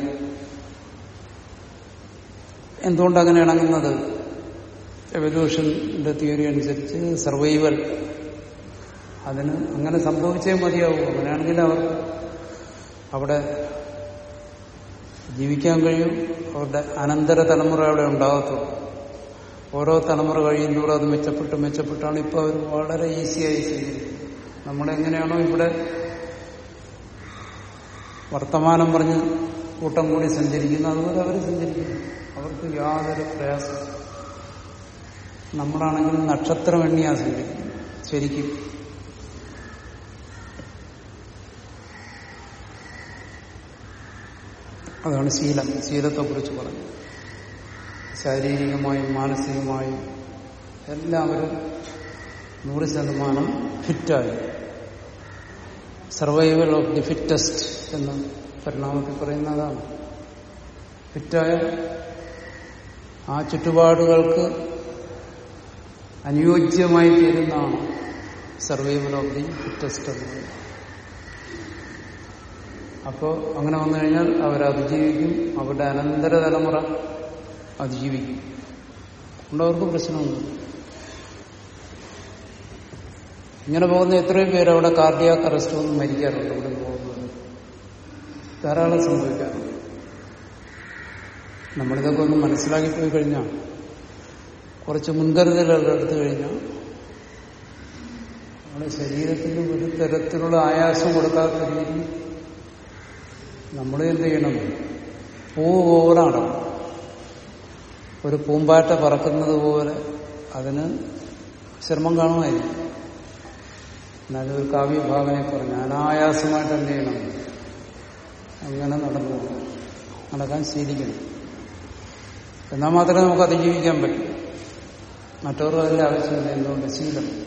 എന്തുകൊണ്ട് അങ്ങനെ ഇണങ്ങുന്നത് എവല്യൂഷന്റെ തിയറി അനുസരിച്ച് സർവൈവൽ അതിന് അങ്ങനെ സംഭവിച്ചേ മതിയാവും. അങ്ങനെയാണെങ്കിൽ അവർ അവിടെ ജീവിക്കാൻ കഴിയും. അവരുടെ അനന്തര തലമുറ അവിടെ ഉണ്ടാകത്തുള്ളൂ. ഓരോ തലമുറ കഴിയുന്നതോടെ അത് മെച്ചപ്പെട്ട് മെച്ചപ്പെട്ടാണ് ഇപ്പോൾ അവർ വളരെ ഈസിയായി ചെയ്യുന്നത് നമ്മളെങ്ങനെയാണോ ഇവിടെ വർത്തമാനം പറഞ്ഞ് കൂട്ടം കൂടി സഞ്ചരിക്കുന്നു അതുപോലെ അവർ സഞ്ചരിക്കുന്നു. അവർക്ക് യാതൊരു പ്രയാസം നമ്മളാണെങ്കിൽ നക്ഷത്രം എണ്ണിയാ സഞ്ചരിക്കും ശരിക്കും. അതാണ് ശീലം. ശീലത്തെക്കുറിച്ച് പറഞ്ഞു. ശാരീരികമായും മാനസികമായും എല്ലാവരും നൂറ് ശതമാനം ഫിറ്റായി. സർവൈവൽ ഓഫ് ദി ഫിറ്റസ്റ്റ് എന്ന് പരിണാമത്തിൽ പറയുന്നതാണ് ഫിറ്റായ ആ ചുറ്റുപാടുകൾക്ക് അനുയോജ്യമായി തീരുന്നതാണ് സർവൈവൽ ഓഫ് ദി ഫിറ്റസ്റ്റ് എന്ന് പറയുന്നത്. അപ്പോൾ അങ്ങനെ വന്നു കഴിഞ്ഞാൽ അവർ അതിജീവിക്കും അവരുടെ അനന്തര തലമുറ അതിജീവിക്കും. അതുകൊണ്ട് പ്രശ്നമുണ്ട്. ഇങ്ങനെ പോകുന്ന എത്രയും പേര് അവിടെ കാർഡിയാക്ക് അറസ്റ്റ് വന്ന് മരിക്കാറുണ്ട് ഇവിടെ പോകുന്നത്. ധാരാളം സംഭവിക്കാറുണ്ട്. നമ്മളിതൊക്കെ ഒന്ന് മനസ്സിലാക്കി പോയി കഴിഞ്ഞാൽ കുറച്ച് മുൻകരുതലുകൾ എടുത്തു കഴിഞ്ഞാൽ നമ്മുടെ ശരീരത്തിന് ഒരു തരത്തിലുള്ള ആയാസം കൊടുക്കാത്ത രീതി നമ്മൾ എന്ത് ചെയ്യണം? പൂ ഒരു പൂമ്പാറ്റ പറക്കുന്നത് പോലെ അതിന് ശ്രമം കാണുമായിരിക്കും. എന്നാലും ഒരു കാവ്യഭാവനെ പറഞ്ഞു അനായാസമായിട്ട് എന്ത് ചെയ്യണം? അങ്ങനെ നടന്നു നടക്കാൻ ശീലിക്കണം. എന്നാൽ മാത്രമേ നമുക്ക് അതിജീവിക്കാൻ പറ്റൂ. മറ്റവർക്ക് അതിന്റെ ആവശ്യമില്ല. എന്തുകൊണ്ട്? ശീലം.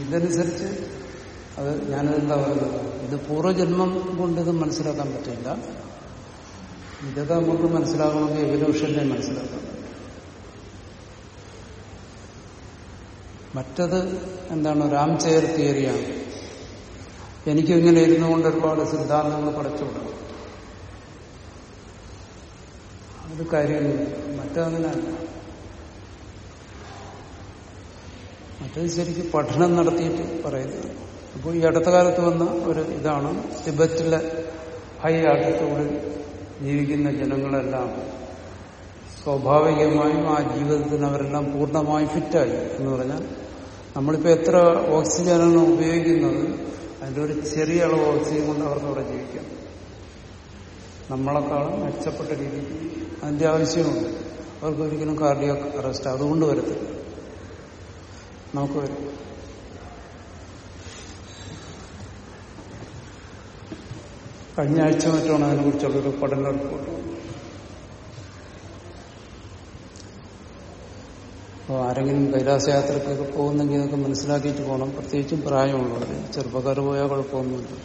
ഇതനുസരിച്ച് അത് ഞാനെന്താ പറയുന്നത് ഇത് പൂർവജന്മം കൊണ്ട് ഇത് മനസ്സിലാക്കാൻ പറ്റില്ല. ഇതൊക്കെ നമുക്ക് മനസ്സിലാകണമെങ്കിൽ എവല്യൂഷനെ മനസ്സിലാക്കാൻ പറ്റും മറ്റത് എന്താണ് രാം ചെയർ തിയറിയാണ് എനിക്കും ഇങ്ങനെ ഇരുന്നു കൊണ്ട് ഒരുപാട് സിദ്ധാന്തങ്ങൾ പഠിച്ചുവിടണം അത് കാര്യമില്ല. മറ്റങ്ങനെയല്ല മറ്റത് ശരിക്കും പഠനം നടത്തിയിട്ട് പറയുന്നത് അപ്പോൾ ഈ അടുത്ത കാലത്ത് വന്ന ഒരു ഇതാണ് ടിബറ്റിലെ ഹൈ ആൾട്ടിറ്റ്യൂഡിൽ ജീവിക്കുന്ന ജനങ്ങളെല്ലാം സ്വാഭാവികമായും ആ ജീവിതത്തിന് അവരെല്ലാം പൂർണമായി ഫിറ്റായി എന്ന് പറഞ്ഞാൽ നമ്മളിപ്പോൾ എത്ര ഓക്സിജനാണ് ഉപയോഗിക്കുന്നത് അതിന്റെ ഒരു ചെറിയ അളവ് ഓക്സിജൻ കൊണ്ട് അവർക്ക് അവിടെ ജീവിക്കാം. നമ്മളെക്കാളും മെച്ചപ്പെട്ട രീതിയിൽ അതിന്റെ ആവശ്യമുണ്ട്. അവർക്ക് ഒരിക്കലും കാർഡിയാക് അറസ്റ്റ് അതുകൊണ്ട് വരത്തില്ല. നമുക്ക് വരും. കഴിഞ്ഞ ആഴ്ച മറ്റാണ് അതിനെക്കുറിച്ചുള്ളൊരു പഠന റിപ്പോർട്ട് അപ്പോൾ ആരെങ്കിലും കൈലാസയാത്രക്കൊക്കെ പോകുന്നെങ്കിൽ ഇതൊക്കെ മനസ്സിലാക്കിയിട്ട് പോകണം. പ്രത്യേകിച്ചും പ്രായമുള്ളവർ ചെറുപ്പക്കാർ പോയാൽ കുഴപ്പമൊന്നുമില്ല.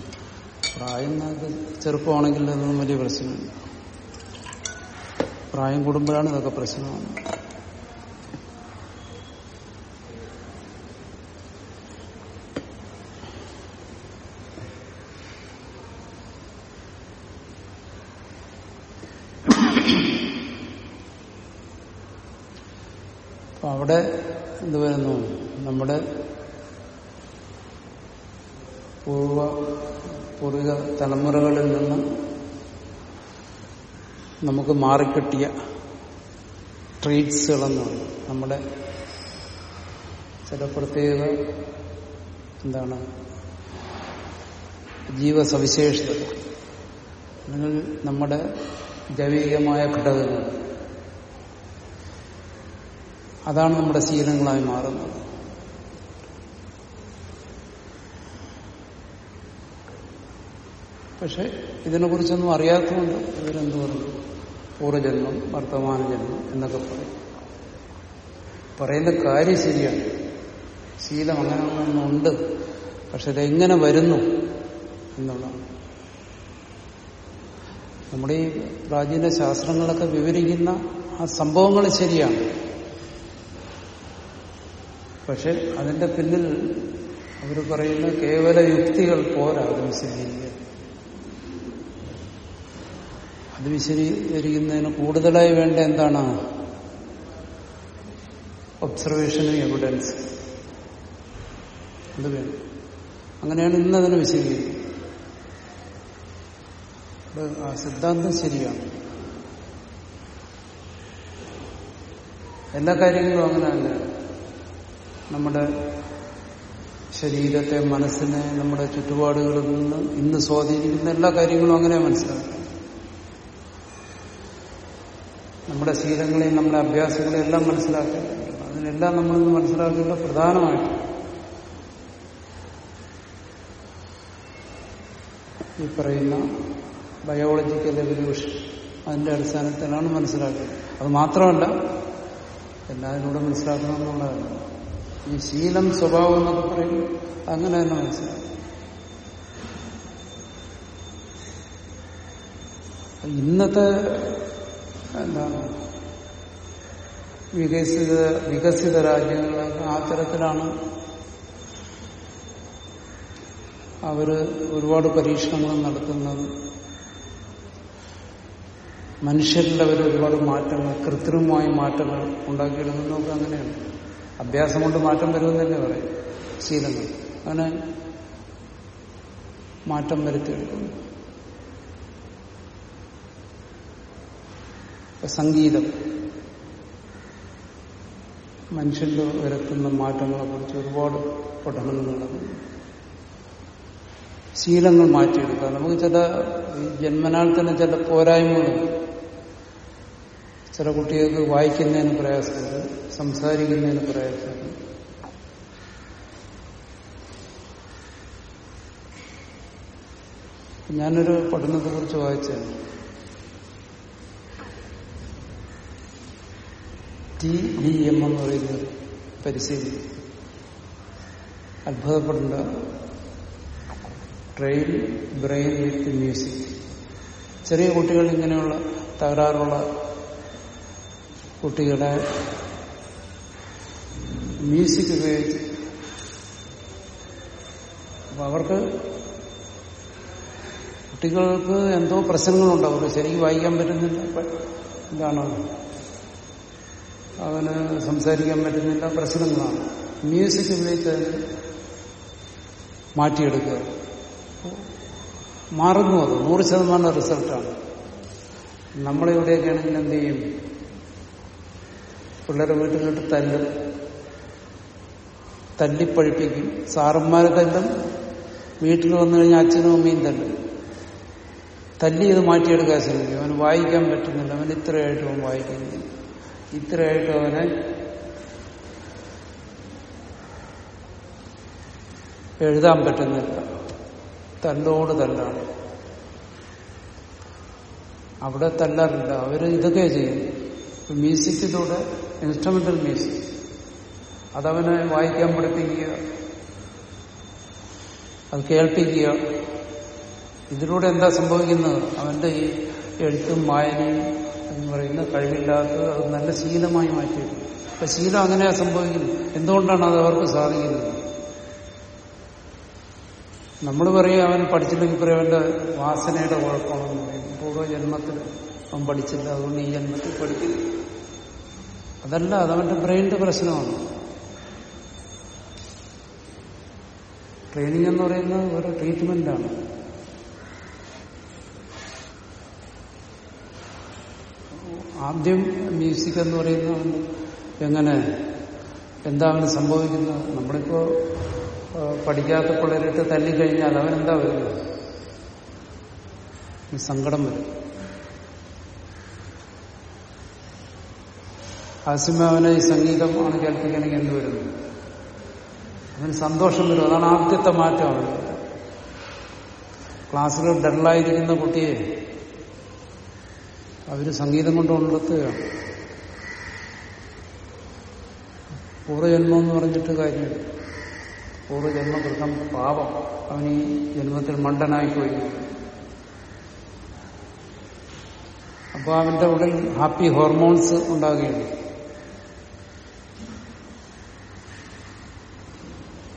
പ്രായം നമുക്ക് ചെറുപ്പമാണെങ്കിൽ അതൊന്നും വലിയ പ്രശ്നമില്ല. പ്രായം കൂടുമ്പോഴാണ് ഇതൊക്കെ പ്രശ്നമാണ് അപ്പൊ അവിടെ എന്ത് വരുന്നു നമ്മുടെ പൂർവ പൂർവിക തലമുറകളിൽ നിന്ന് നമുക്ക് മാറിക്കിട്ടിയ ട്രീറ്റ്സുകളെന്നാണ് നമ്മുടെ ചില പ്രത്യേക എന്താണ്? ജീവസവിശേഷതകൾ. അല്ലെങ്കിൽ നമ്മുടെ ജൈവികമായ ഘടകങ്ങൾ. അതാണ് നമ്മുടെ ശീലങ്ങളായി മാറുന്നത്. പക്ഷെ ഇതിനെക്കുറിച്ചൊന്നും അറിയാത്തതുകൊണ്ട് ഇവരെന്ത് പറഞ്ഞു? പൂർവജന്മം വർത്തമാന ജന്മം എന്നൊക്കെ പറയും. പറയുന്ന കാര്യം ശരിയാണ്. ശീലം അങ്ങനെ ഒന്നുണ്ട് പക്ഷെ ഇതെങ്ങനെ വരുന്നു എന്നുള്ളതാണ്. നമ്മുടെ ഈ പ്രാചീന ശാസ്ത്രങ്ങളൊക്കെ വിവരിക്കുന്ന ആ സംഭവങ്ങൾ ശരിയാണ്. പക്ഷെ അതിന്റെ പിന്നിൽ അവർ പറയുന്ന കേവല യുക്തികൾ പോരാ അത് വിശദീകരിക്കാൻ. അത് വിശദീകരിക്കുന്നതിന് കൂടുതലായി വേണ്ട എന്താണ്? ഒബ്സർവേഷനും എവിഡൻസ് അത് വേണം. അങ്ങനെയാണ് അതിനെ വിശദീകരിക്കുന്നത്. ആ സിദ്ധാന്തം ശരിയാണ്. എല്ലാ കാര്യങ്ങളും അങ്ങനെ തന്നെ നമ്മുടെ ശരീരത്തെ മനസ്സിനെ നമ്മുടെ ചുറ്റുപാടുകളിൽ നിന്ന് ഇന്ന് സ്വാധീനിക്കുന്ന എല്ലാ കാര്യങ്ങളും അങ്ങനെ മനസ്സിലാക്കും. നമ്മുടെ ശീലങ്ങളെയും നമ്മുടെ അഭ്യാസങ്ങളെയും എല്ലാം മനസ്സിലാക്കേണ്ടതുണ്ട് അതിനെല്ലാം നമ്മളിന്ന് മനസ്സിലാക്കേണ്ട പ്രധാനമായിട്ട് ഈ പറയുന്ന ബയോളജിക്കൽ എവല്യൂഷൻ അതിന്റെ അടിസ്ഥാനത്തിലാണ് മനസ്സിലാക്കുന്നത് അത് മാത്രമല്ല എല്ലാവരും മനസ്സിലാക്കണം എന്നുള്ളതല്ല ഈ ശീലം സ്വഭാവം എന്നൊക്കെ പറയും. അങ്ങനെ തന്നെ മനസ്സിലാക്കും ഇന്നത്തെ എന്താണ് വികസിത വികസിത രാജ്യങ്ങളൊക്കെ ആ തരത്തിലാണ് അവർ ഒരുപാട് പരീക്ഷണങ്ങൾ നടത്തുന്നത്. മനുഷ്യരിൽ അവർ ഒരുപാട് മാറ്റങ്ങൾ കൃത്രിമമായ മാറ്റങ്ങൾ ഉണ്ടാക്കിയെടുക്കുന്നതൊക്കെ അങ്ങനെയാണ് അഭ്യാസം കൊണ്ട് മാറ്റം വരുമെന്ന് തന്നെ പറയും ശീലങ്ങൾ. അങ്ങനെ മാറ്റം വരുത്തിയെടുക്കുന്നു. സംഗീതം. മനുഷ്യന്റെ വരുത്തുന്ന മാറ്റങ്ങളെ കുറിച്ച് ഒരുപാട് പഠനങ്ങൾ നടക്കുന്നു ശീലങ്ങൾ മാറ്റിയെടുക്കുക. നമുക്ക് ചില ജന്മനാൽ തന്നെ ചില പോരായ്മകളുണ്ട് ചില കുട്ടികൾക്ക് വായിക്കുന്നതിന് പ്രയാസമുണ്ട്. സംസാരിക്കുന്നതിന് പ്രയാസം. ഞാനൊരു പഠനത്തെ കുറിച്ച് വായിച്ചാണ് ടി ഡി എം എന്ന് പറയുന്ന പരിശീലനം അത്ഭുതപ്പെടേണ്ട ട്രെയിൻ ബ്രെയിൻ വിത്ത് മ്യൂസിക്. ചെറിയ കുട്ടികൾ ഇങ്ങനെയുള്ള തകരാറുള്ള കുട്ടികളെ മ്യൂസിക് ഉപയോഗിച്ച്. അപ്പൊ അവർക്ക് കുട്ടികൾക്ക് എന്തോ പ്രശ്നങ്ങളുണ്ട്. അവർക്ക് ശരിക്കും വായിക്കാൻ പറ്റുന്നില്ല. എന്താണ് അവന് സംസാരിക്കാൻ പറ്റുന്നില്ല. പ്രശ്നങ്ങളാണ്. മ്യൂസിക് ഉപയോഗിച്ച് മാറ്റിയെടുക്കുക. മാറുന്നു അത്. നൂറ് ശതമാനം റിസൾട്ടാണ്. നമ്മളിവിടെയൊക്കെ ആണെങ്കിൽ എന്ത് ചെയ്യും? പിള്ളേരെ വീട്ടിലോട്ട് തല്ലും. തല്ലിപ്പഴിപ്പിക്കും. സാറന്മാരെ തല്ലും. വീട്ടിൽ വന്നു കഴിഞ്ഞാൽ അച്ഛനും അമ്മയും തല്ലും. തല്ലി ഇത് മാറ്റിയെടുക്കാൻ ശ്രമിക്കും. അവന് വായിക്കാൻ പറ്റുന്നില്ല. അവൻ ഇത്രയായിട്ടും അവൻ വായിക്കുന്നില്ല ഇത്രയായിട്ടും അവനെ എഴുതാൻ പറ്റുന്നില്ല. തല്ലോട് തല്ലാണ്. അവിടെ തല്ലാറില്ല. അവർ ഇതൊക്കെ ചെയ്യും. മ്യൂസിക്കിലൂടെ ഇൻസ്ട്രുമെന്റൽ മ്യൂസിക് അതവനെ വായിക്കാൻ പഠിപ്പിക്കുക. അത് കേൾപ്പിക്കുക. ഇതിലൂടെ എന്താ സംഭവിക്കുന്നത്? അവന്റെ ഈ എഴുത്തും വായനയും എന്ന് പറയുന്ന കഴിവില്ലാത്തത് അത് നല്ല ശീലമായി മാറ്റിയിട്ടുണ്ട്. അപ്പൊ ശീലം അങ്ങനെയാ സംഭവിക്കുന്നത്. എന്തുകൊണ്ടാണ് അത് അവർക്ക് സാധിക്കുന്നത്? നമ്മൾ പറയും അവൻ പഠിച്ചില്ലെങ്കിൽ പറയും അവന്റെ വാസനയുടെ കുഴപ്പമാണെന്ന് പറയും. പൂർവജന്മത്തിൽ അവൻ പഠിച്ചില്ല. അതുകൊണ്ട് ഈ ജന്മത്തിൽ പഠിക്കില്ല. അതല്ല അതവന്റെ ബ്രെയിനിന്റെ പ്രശ്നമാണ്. ട്രെയിനിങ് എന്ന് പറയുന്നത് ഒരു ട്രീറ്റ്മെന്റാണ് ആദ്യം മ്യൂസിക് എന്ന് പറയുന്നത് എങ്ങനെ എന്താണ് സംഭവിക്കുന്നത്? നമ്മളിപ്പോ പഠിക്കാത്ത പിള്ളേരിട്ട് തല്ലിക്കഴിഞ്ഞാൽ അവനെന്താ വരുന്നത്? സങ്കടം വരും. ആസിമാവനെ ഈ സംഗീതമാണ് കേൾപ്പിക്കണമെങ്കിൽ എന്ത് അവന് സന്തോഷം വരും. അതാണ് ആദ്യത്തെ മാറ്റം അവന് ക്ലാസ്സിൽ ഡള്ളായിരിക്കുന്ന കുട്ടിയെ അവർ സംഗീതം കൊണ്ട് ഉണർത്തുകയാണ്. പൂർവജന്മം എന്ന് പറഞ്ഞിട്ട് കാര്യമില്ല. പൂർവജന്മകൃതം പാപം. അവൻ ഈ ജന്മത്തിൽ മണ്ടനായി പോയി അപ്പൊ അവന്റെ ഉള്ളിൽ ഹാപ്പി ഹോർമോൺസ് ഉണ്ടാകുകയാണ്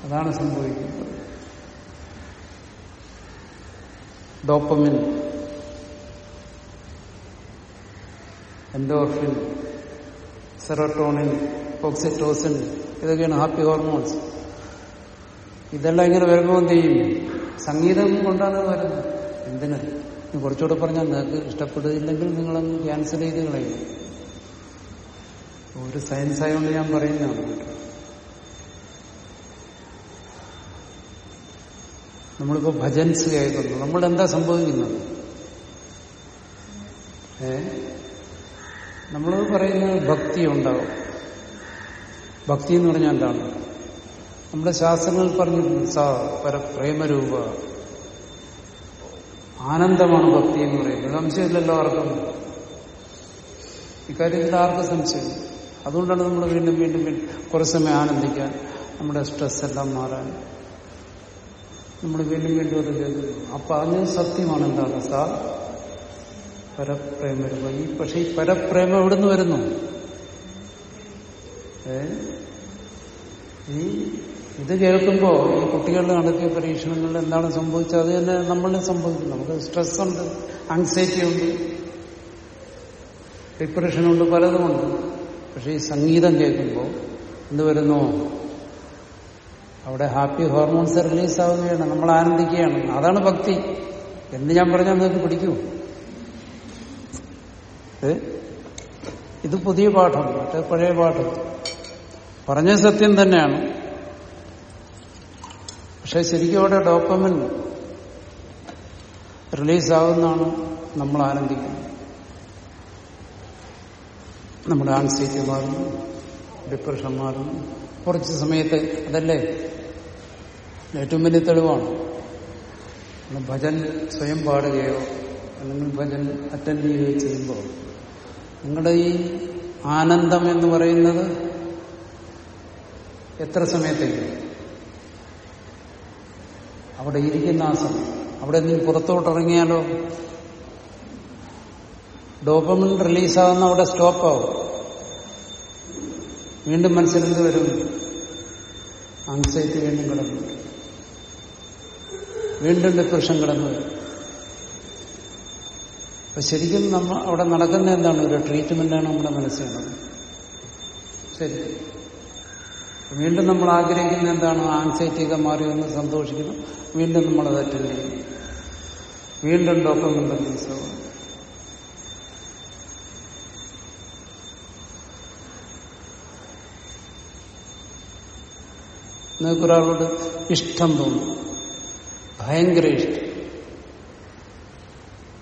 അതാണ് സംഭവിക്കുന്നത്. ഡോപ്പമിൻ എൻഡോർഫിൻ സെറട്ടോണിൻ ഓക്സിറ്റോസിൻ ഇതൊക്കെയാണ് ഹാപ്പി ഹോർമോൺസ്. ഇതെല്ലാം ഇങ്ങനെ വരുമ്പോൾ എന്ത് ചെയ്യും? സംഗീതം കൊണ്ടാണ് വരുന്നത്. എന്തിന്? കുറച്ചുകൂടെ പറഞ്ഞാൽ നിങ്ങൾക്ക് ഇഷ്ടപ്പെടുകയില്ലെങ്കിൽ നിങ്ങളൊന്ന് ക്യാൻസൽ ചെയ്ത് കളയും ഒരു സയൻസ് ഞാൻ പറയുന്നതാണ് നമ്മളിപ്പോ ഭജൻസ് കേൾക്കുന്നു നമ്മൾ എന്താ സംഭവിക്കുന്നത്? ഏ? നമ്മൾ പറയുന്നത് ഭക്തി ഉണ്ടാവും. ഭക്തി എന്ന് പറഞ്ഞാൽ എന്താണ്? നമ്മുടെ ശാസ്ത്രങ്ങൾ പറഞ്ഞു സ പരപ്രേമരൂപ ആനന്ദമാണ് ഭക്തി എന്ന് പറയുന്നത്. സംശയമില്ലല്ലോ ആർക്കും. ഇക്കാര്യത്തിൽ ആർക്കും സംശയം അതുകൊണ്ടാണ് നമ്മൾ വീണ്ടും വീണ്ടും കുറച്ച് സമയം ആനന്ദിക്കാൻ നമ്മുടെ സ്ട്രെസ് എല്ലാം മാറാൻ. നമ്മൾ വീണ്ടും വീണ്ടും അത് കേൾക്കുന്നു. അപ്പൊ അതിന് സത്യമാണ് എന്താണ് സാ പരപ്രേമ ഈ പക്ഷെ ഈ പരപ്രേമം എവിടുന്ന് വരുന്നു? ഈ ഇത് കേൾക്കുമ്പോൾ ഈ കുട്ടികളുടെ നടത്തിയ പരീക്ഷണങ്ങളിൽ എന്താണ് സംഭവിച്ചത്? അത് തന്നെ നമ്മളിൽ സംഭവിക്കും നമുക്ക് സ്ട്രെസ് ഉണ്ട് ആങ്സൈറ്റി ഉണ്ട് ഡിപ്രഷനുണ്ട് പലതുമുണ്ട്. പക്ഷെ ഈ സംഗീതം കേൾക്കുമ്പോൾ എന്ത് വരുന്നു? അവിടെ ഹാപ്പി ഹോർമോൺസ് റിലീസ് ആവുകയാണ് നമ്മൾ ആനന്ദിക്കുകയാണ്. അതാണ് ഭക്തി. എന്ന് ഞാൻ പറഞ്ഞാൽ നിങ്ങൾക്ക് പിടിക്കൂ. ഇത് പുതിയ പാഠം മറ്റേ പഴയ പാഠം. പറഞ്ഞ സത്യം തന്നെയാണ്. പക്ഷെ ശരിക്കും അവിടെ ഡോക്യുമെന്റ് റിലീസാവുന്നതാണ് നമ്മൾ ആനന്ദിക്കുന്നത്. നമ്മുടെ ആൻസൈറ്റി മാറുന്നു ഡിപ്രഷൻ മാറുന്നു. കുറച്ച് സമയത്ത് അതല്ലേ? ഏറ്റവും വലിയ തെളിവാണ്. ഭജൻ സ്വയം പാടുകയോ അല്ലെങ്കിൽ ഭജൻ അറ്റൻഡ് ചെയ്യുകയോ ചെയ്യുമ്പോൾ നിങ്ങളുടെ ഈ ആനന്ദം എന്ന് പറയുന്നത് എത്ര സമയത്തേക്ക് അവിടെ ഇരിക്കുന്ന ആ സമയം. അവിടെ നീ പുറത്തോട്ടിറങ്ങിയാലോ ഡോപ്പമിൻ റിലീസാകുന്ന അവിടെ സ്റ്റോപ്പാവും വീണ്ടും മനസ്സിലെന്ത് വരും? ആങ്സൈറ്റി വീണ്ടും കിടന്നു. വീണ്ടും ഡിപ്രഷൻ കിടന്നു. അപ്പൊ ശരിക്കും നമ്മ അവിടെ നടക്കുന്ന എന്താണ്? ഒരു ട്രീറ്റ്മെന്റാണ് നമ്മുടെ മനസ്സിലുള്ളത്. ശരി. വീണ്ടും നമ്മൾ ആഗ്രഹിക്കുന്ന എന്താണ്? ആങ്സൈറ്റി ഒക്കെ മാറി ഒന്ന് സന്തോഷിക്കുന്നു. വീണ്ടും നമ്മൾ അത് അറ്റൻഡ് ചെയ്യും. വീണ്ടും ഡോക്ടർ റിലീസാവും നിങ്ങൾക്ക് ഒരാളോട് ഇഷ്ടം തോന്നും. ഭയങ്കര ഇഷ്ടം.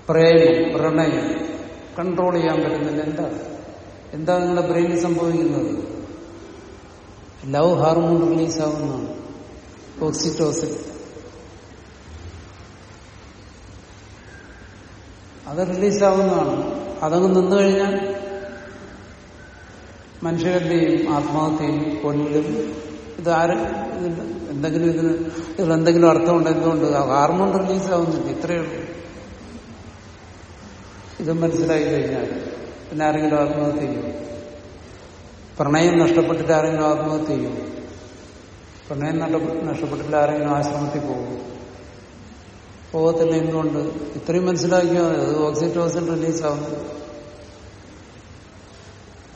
പ്രേമം പ്രണയം കൺട്രോൾ ചെയ്യാൻ പറ്റുന്നില്ല എന്താ? എന്താ നിങ്ങളുടെ ബ്രെയിനിൽ സംഭവിക്കുന്നത്? ലവ് ഹാർമോൺ റിലീസ് ആവുന്നതാണ്. ഓക്സിറ്റോസിൻ. അത് റിലീസാവുന്നതാണ് അതങ്ങ് നിന്നു കഴിഞ്ഞാൽ മനുഷ്യരുടെയും ആത്മഹത്യയും കൊല്ലും ഇത് എന്തെങ്കിലും ഇതിന് ഇതിൽ എന്തെങ്കിലും അർത്ഥമുണ്ട്? എന്തുകൊണ്ട്? ഹാർമോൺ റിലീസ് ആവുന്നില്ല ഇത്രയേ ഉള്ളൂ. ഇത് മനസ്സിലായി കഴിഞ്ഞാൽ പിന്നെ ആരെങ്കിലും ആത്മഹത്യ ചെയ്യും. പ്രണയം നഷ്ടപ്പെട്ടിട്ട് ആരെങ്കിലും ആത്മഹത്യ ചെയ്യും. പ്രണയം നഷ്ടപ്പെട്ടിട്ട് ആരെങ്കിലും ആശ്രമത്തിൽ പോകും. പോകത്തില്ല എന്തുകൊണ്ട്? ഇത്രയും മനസ്സിലാക്കിയാൽ. അത് ഓക്സിറ്റോസിൻ റിലീസ് ആവുന്നു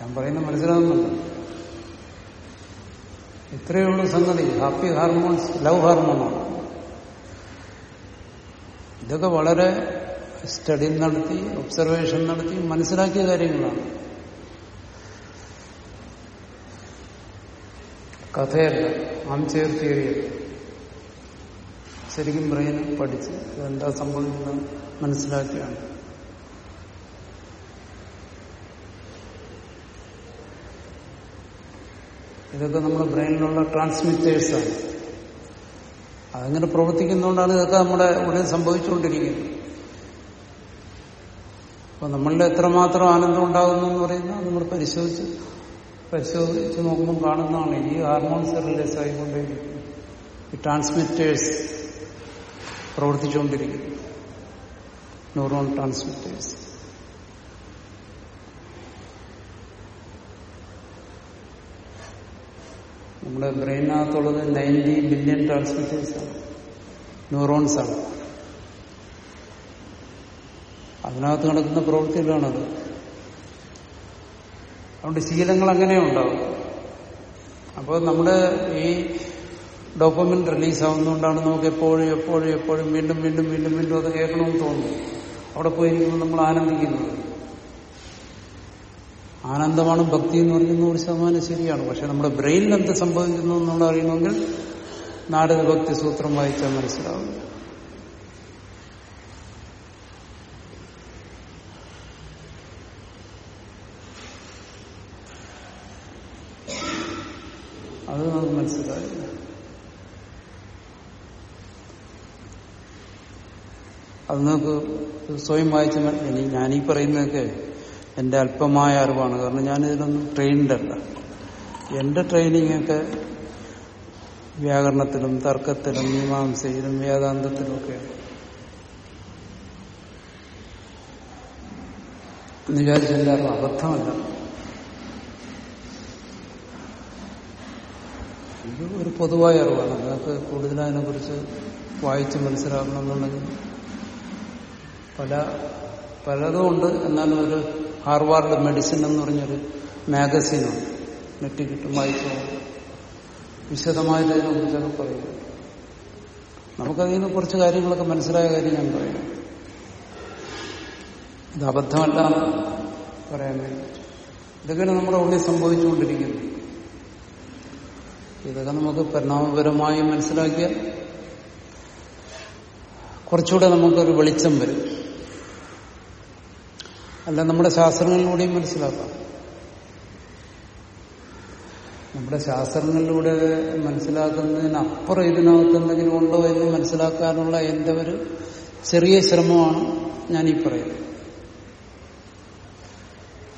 ഞാൻ പറയുന്നത് മനസ്സിലാവുന്നുണ്ട്. ഇത്രയേ ഉള്ളൂ സംഗതി ഹാപ്പി ഹാർമോൺസ് ലവ് ഹാർമോണാണ് ഇതൊക്കെ വളരെ സ്റ്റഡി നടത്തി ഒബ്സർവേഷൻ നടത്തി മനസ്സിലാക്കിയ കാര്യങ്ങളാണ്. കഥയല്ല ആംചെയർ തിയറിയല്ല ശരിക്കും ബ്രെയിൻ പഠിച്ച് എന്താ സംഭവിക്കുന്നത് മനസ്സിലാക്കിയാണ്. ഇതൊക്കെ നമ്മുടെ ബ്രെയിനിലുള്ള ട്രാൻസ്മിറ്റേഴ്സാണ് അതങ്ങനെ പ്രവർത്തിക്കുന്നതുകൊണ്ടാണ് ഇതൊക്കെ നമ്മുടെ ഉടനെ സംഭവിച്ചുകൊണ്ടിരിക്കുന്നത്. അപ്പൊ നമ്മളിൽ എത്രമാത്രം ആനന്ദം ഉണ്ടാകുന്നു എന്ന് പറയുന്നത് നമ്മൾ പരിശോധിച്ച് പരിശോധിച്ച് നോക്കുമ്പോൾ കാണുന്നതാണ്. ഈ ഹാർമോൺസ് റിലീസ് ആയിക്കൊണ്ടേയിരിക്കും ഈ ട്രാൻസ്മിറ്റേഴ്സ് പ്രവർത്തിച്ചുകൊണ്ടിരിക്കും ന്യൂറോൺ ട്രാൻസ്മിറ്റേഴ്സ് നമ്മുടെ ബ്രെയിനകത്തുള്ളത് നയന്റി ബില്യൺ ട്രാൻസ്മിറ്റേഴ്സാണ് ആണ്. ന്യൂറോൺസ് ആണ്. അതിനകത്ത് നടക്കുന്ന പ്രവൃത്തികളാണത്. അതുകൊണ്ട് ശീലങ്ങൾ അങ്ങനെ ഉണ്ടാവും. അപ്പോൾ നമ്മുടെ ഈ ഡോക്യുമെന്റ് റിലീസ് ആവുന്നതുകൊണ്ടാണ് നമുക്ക് എപ്പോഴും എപ്പോഴും എപ്പോഴും വീണ്ടും വീണ്ടും വീണ്ടും വീണ്ടും അത് കേൾക്കണമെന്ന് തോന്നുന്നു അവിടെ പോയിരിക്കുമ്പോൾ നമ്മൾ ആനന്ദിക്കുന്നത്. ആനന്ദമാണ് ഭക്തി എന്ന് പറയുന്നത് ഒരു ശതമാനം ശരിയാണ്. പക്ഷെ നമ്മുടെ ബ്രെയിനിൽ എന്ത് സംഭവിക്കുന്നു നമ്മൾ അറിയണമെങ്കിൽ നാരദ ഭക്തി സൂത്രം വായിച്ചാൽ മനസ്സിലാവും. അത് നമുക്ക് മനസ്സിലായി അത് നമുക്ക് സ്വയം വായിച്ച ഞാനീ പറയുന്നതൊക്കെ എന്റെ അല്പമായ അറിവാണ്. കാരണം ഞാനിതിലൊന്നും ട്രെയിൻഡ് അല്ല. എന്റെ ട്രെയിനിങ് ഒക്കെ വ്യാകരണത്തിലും തർക്കത്തിലും മീമാംസയിലും വേദാന്തത്തിലും ഒക്കെയാണ്. വിചാരിച്ചെല്ലാവരും അബദ്ധമല്ല. ഇത് ഒരു പൊതുവായ അറിവാണ്. നിങ്ങൾക്ക് കൂടുതൽ അതിനെക്കുറിച്ച് വായിച്ച് മനസ്സിലാക്കണമെന്നുണ്ടെങ്കിൽ പല പലതും ഉണ്ട്. എന്നാലും ഒരു ഹാർവാർഡ് മെഡിസിൻ എന്ന് പറഞ്ഞൊരു മാഗസീനുണ്ട്. നെറ്റ് കിട്ടും വായിക്കും വിശദമായിട്ട് അതിനെക്കുറിച്ചൊക്കെ പറയും നമുക്കതിൽ നിന്ന് കുറച്ച് കാര്യങ്ങളൊക്കെ മനസ്സിലായ കാര്യം ഞാൻ പറയാം. ഇത് അബദ്ധമല്ല പറയാൻ വേണ്ടി. ഇതൊക്കെയാണ് നമ്മുടെ ഉള്ളിൽ സംഭവിച്ചുകൊണ്ടിരിക്കുന്നത്. ഇതൊക്കെ നമുക്ക് പരിണാമപരമായി മനസ്സിലാക്കിയാൽ കുറച്ചുകൂടെ നമുക്കൊരു വെളിച്ചം വരും. അല്ല നമ്മുടെ ശാസ്ത്രങ്ങളിലൂടെയും മനസ്സിലാക്കാം. നമ്മുടെ ശാസ്ത്രങ്ങളിലൂടെ മനസ്സിലാക്കുന്നതിനപ്പുറം ഇതിനകത്ത് എന്തെങ്കിലും ഉണ്ടോ എന്ന് മനസ്സിലാക്കാനുള്ള എന്റെ ഒരു ചെറിയ ശ്രമമാണ് ഈ പറയുന്നത്.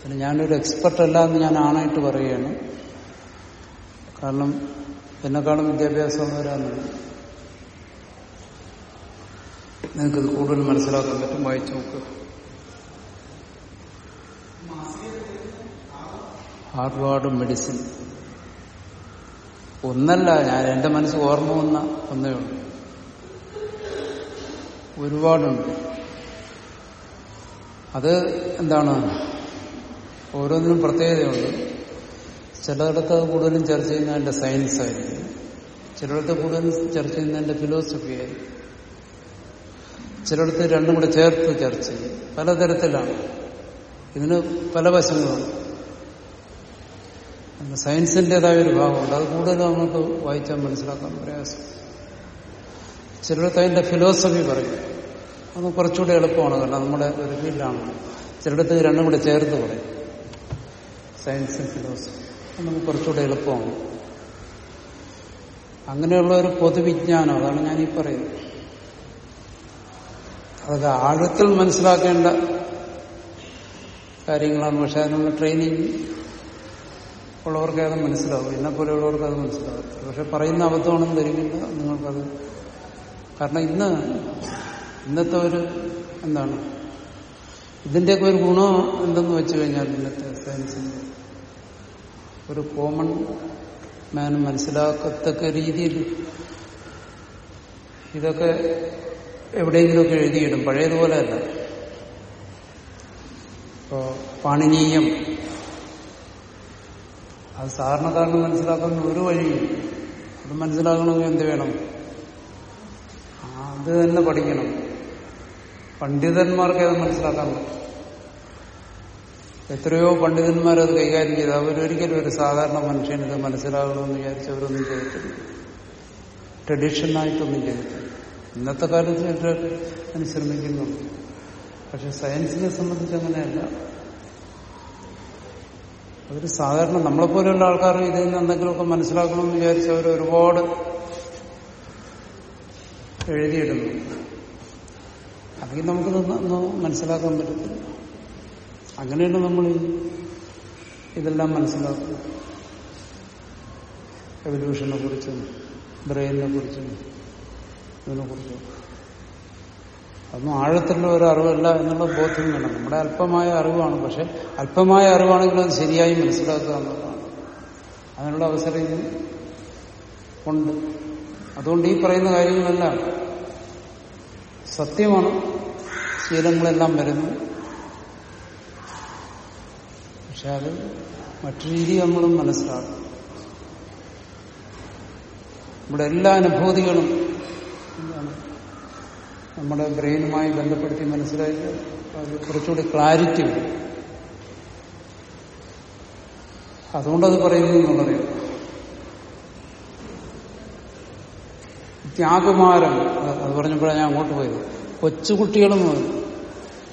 അതിന് ഞാനൊരു അല്ല എന്ന് ഞാൻ ആണായിട്ട് പറയുകയാണ്. കാരണം എന്നെക്കാളും വിദ്യാഭ്യാസം വരാനുണ്ട് നിങ്ങൾക്കത് കൂടുതൽ മനസ്സിലാക്കാൻ പറ്റും വായിച്ചു നോക്കുക. ഹാർവാർഡ് മെഡിസിൻ ഒന്നല്ല ഞാൻ എന്റെ മനസ്സ് ഓർമ്മ വന്ന ഒന്നേ ഉള്ളൂ. ഒരുപാടുണ്ട്. അത് എന്താണ്? ഓരോന്നിനും പ്രത്യേകതയുണ്ട് ചിലയിടത്ത് കൂടുതലും ചർച്ച ചെയ്യുന്നതിന്റെ സയൻസ് ആയിരിക്കും. ചിലയിടത്ത് കൂടുതലും ചർച്ച ചെയ്യുന്നതിന്റെ ഫിലോസഫി ആയിരിക്കും. ചിലയിടത്ത് രണ്ടും കൂടെ ചേർത്ത് ചർച്ച ചെയ്യും. പലതരത്തിലാണ്. ഇതിന് പല വശങ്ങളുണ്ട്. സയൻസിന്റെതായ ഒരു ഭാഗമുണ്ട്. അത് കൂടുതലും നമുക്ക് വായിച്ചാൽ മനസ്സിലാക്കാൻ പ്രയാസം. ചിലടത്ത് അതിന്റെ ഫിലോസഫി പറയും. അത് കുറച്ചുകൂടി എളുപ്പമാണ് കാരണം നമ്മുടെ ഒരു ഫീൽഡാണ്. ചിലടത്ത് രണ്ടും കൂടെ ചേർത്ത് പറയും. സയൻസും ഫിലോസഫി. അത് നമുക്ക് കുറച്ചുകൂടെ എളുപ്പമാണ്. അങ്ങനെയുള്ള ഒരു പൊതുവിജ്ഞാനം അതാണ് ഞാൻ ഈ പറയുന്നത്. അതൊക്കെ ആഴത്തിൽ മനസ്സിലാക്കേണ്ട കാര്യങ്ങളാണ്. പക്ഷെ അതിനുള്ള ട്രെയിനിങ് ഉള്ളവർക്കേ അത് മനസ്സിലാവും. എന്നെ പോലെയുള്ളവർക്ക് അത് മനസ്സിലാവും. പക്ഷെ പറയുന്ന അബദ്ധമാണെന്ന് ധരിക്കില്ല നിങ്ങൾക്കത്. കാരണം ഇന്ന് ഇന്നത്തെ ഒരു എന്താണ്? ഇതിന്റെയൊക്കെ ഒരു ഗുണം എന്തെന്ന് വെച്ചു കഴിഞ്ഞാൽ ഇന്നത്തെ സയൻസിന്റെ ഒരു കോമൺ മാൻ മനസ്സിലാക്കത്തക്ക രീതിയിൽ ഇതൊക്കെ എവിടെയെങ്കിലുമൊക്കെ എഴുതിയിടും. പഴയതുപോലെ അല്ല ഇപ്പോ പാണിനീയം. അത് സാധാരണക്കാരന് മനസ്സിലാക്കുന്ന ഒരു വഴിയും അത് മനസ്സിലാക്കണമെങ്കിൽ എന്ത് വേണം? അത് തന്നെ പഠിക്കണം. പണ്ഡിതന്മാർക്ക് അത് മനസ്സിലാക്കാൻ പറ്റും. എത്രയോ പണ്ഡിതന്മാരത് കൈകാര്യം ചെയ്ത്. അവരൊരിക്കലും ഒരു സാധാരണ മനുഷ്യന് ഇത് മനസ്സിലാകണമെന്ന് വിചാരിച്ചവരൊന്നും ചെയ്തിട്ടില്ല. ട്രഡീഷണലായിട്ടൊന്നും ചെയ്തിട്ടില്ല. ഇന്നത്തെ കാലത്ത് ചിലർ അതിന് ശ്രമിക്കുന്നുണ്ട് പക്ഷെ സയൻസിനെ സംബന്ധിച്ച് അങ്ങനെയല്ല. അതൊരു സാധാരണ നമ്മളെപ്പോലെയുള്ള ആൾക്കാർ ഇതിൽ നിന്ന് എന്തെങ്കിലുമൊക്കെ മനസ്സിലാക്കണമെന്ന് വിചാരിച്ച് അവർ ഒരുപാട് എഴുതിയിടുന്നു. അല്ലെങ്കിൽ നമുക്ക് മനസ്സിലാക്കാൻ പറ്റത്തില്ല. അങ്ങനെയാണ് നമ്മൾ ഇതെല്ലാം മനസ്സിലാക്കുന്നത്. എവല്യൂഷനെ കുറിച്ചും ബ്രെയിനിനെ കുറിച്ചും ഇതിനെ കുറിച്ചും. അതൊന്നും ആഴത്തിലുള്ള ഒരു അറിവല്ല എന്നുള്ള ബോധ്യം വേണം. നമ്മുടെ അല്പമായ അറിവാണ് പക്ഷെ അല്പമായ അറിവാണെങ്കിലും അത് ശരിയായി മനസ്സിലാക്കുക എന്നുള്ളതാണ്. അതിനുള്ള അവസരം ഇതിന് ഉണ്ട്. അതുകൊണ്ട് ഈ പറയുന്ന കാര്യങ്ങളെല്ലാം സത്യമാണ്. ശീലങ്ങളെല്ലാം വരുന്നു. പക്ഷെ അത് മറ്റു രീതി നമ്മളും മനസ്സിലാക്കും. ഇവിടെ എല്ലാ അനുഭൂതികളും എന്താണ്? നമ്മുടെ ബ്രെയിനുമായി ബന്ധപ്പെടുത്തി മനസ്സിലാക്കി അത് കുറച്ചുകൂടി ക്ലാരിറ്റി വരും. അതുകൊണ്ടത് പറയുന്നു എന്നുള്ളറിയാം ത്യാഗമാരം അത് പറഞ്ഞപ്പോഴാണ് ഞാൻ അങ്ങോട്ട് പോയത്. കൊച്ചുകുട്ടികളും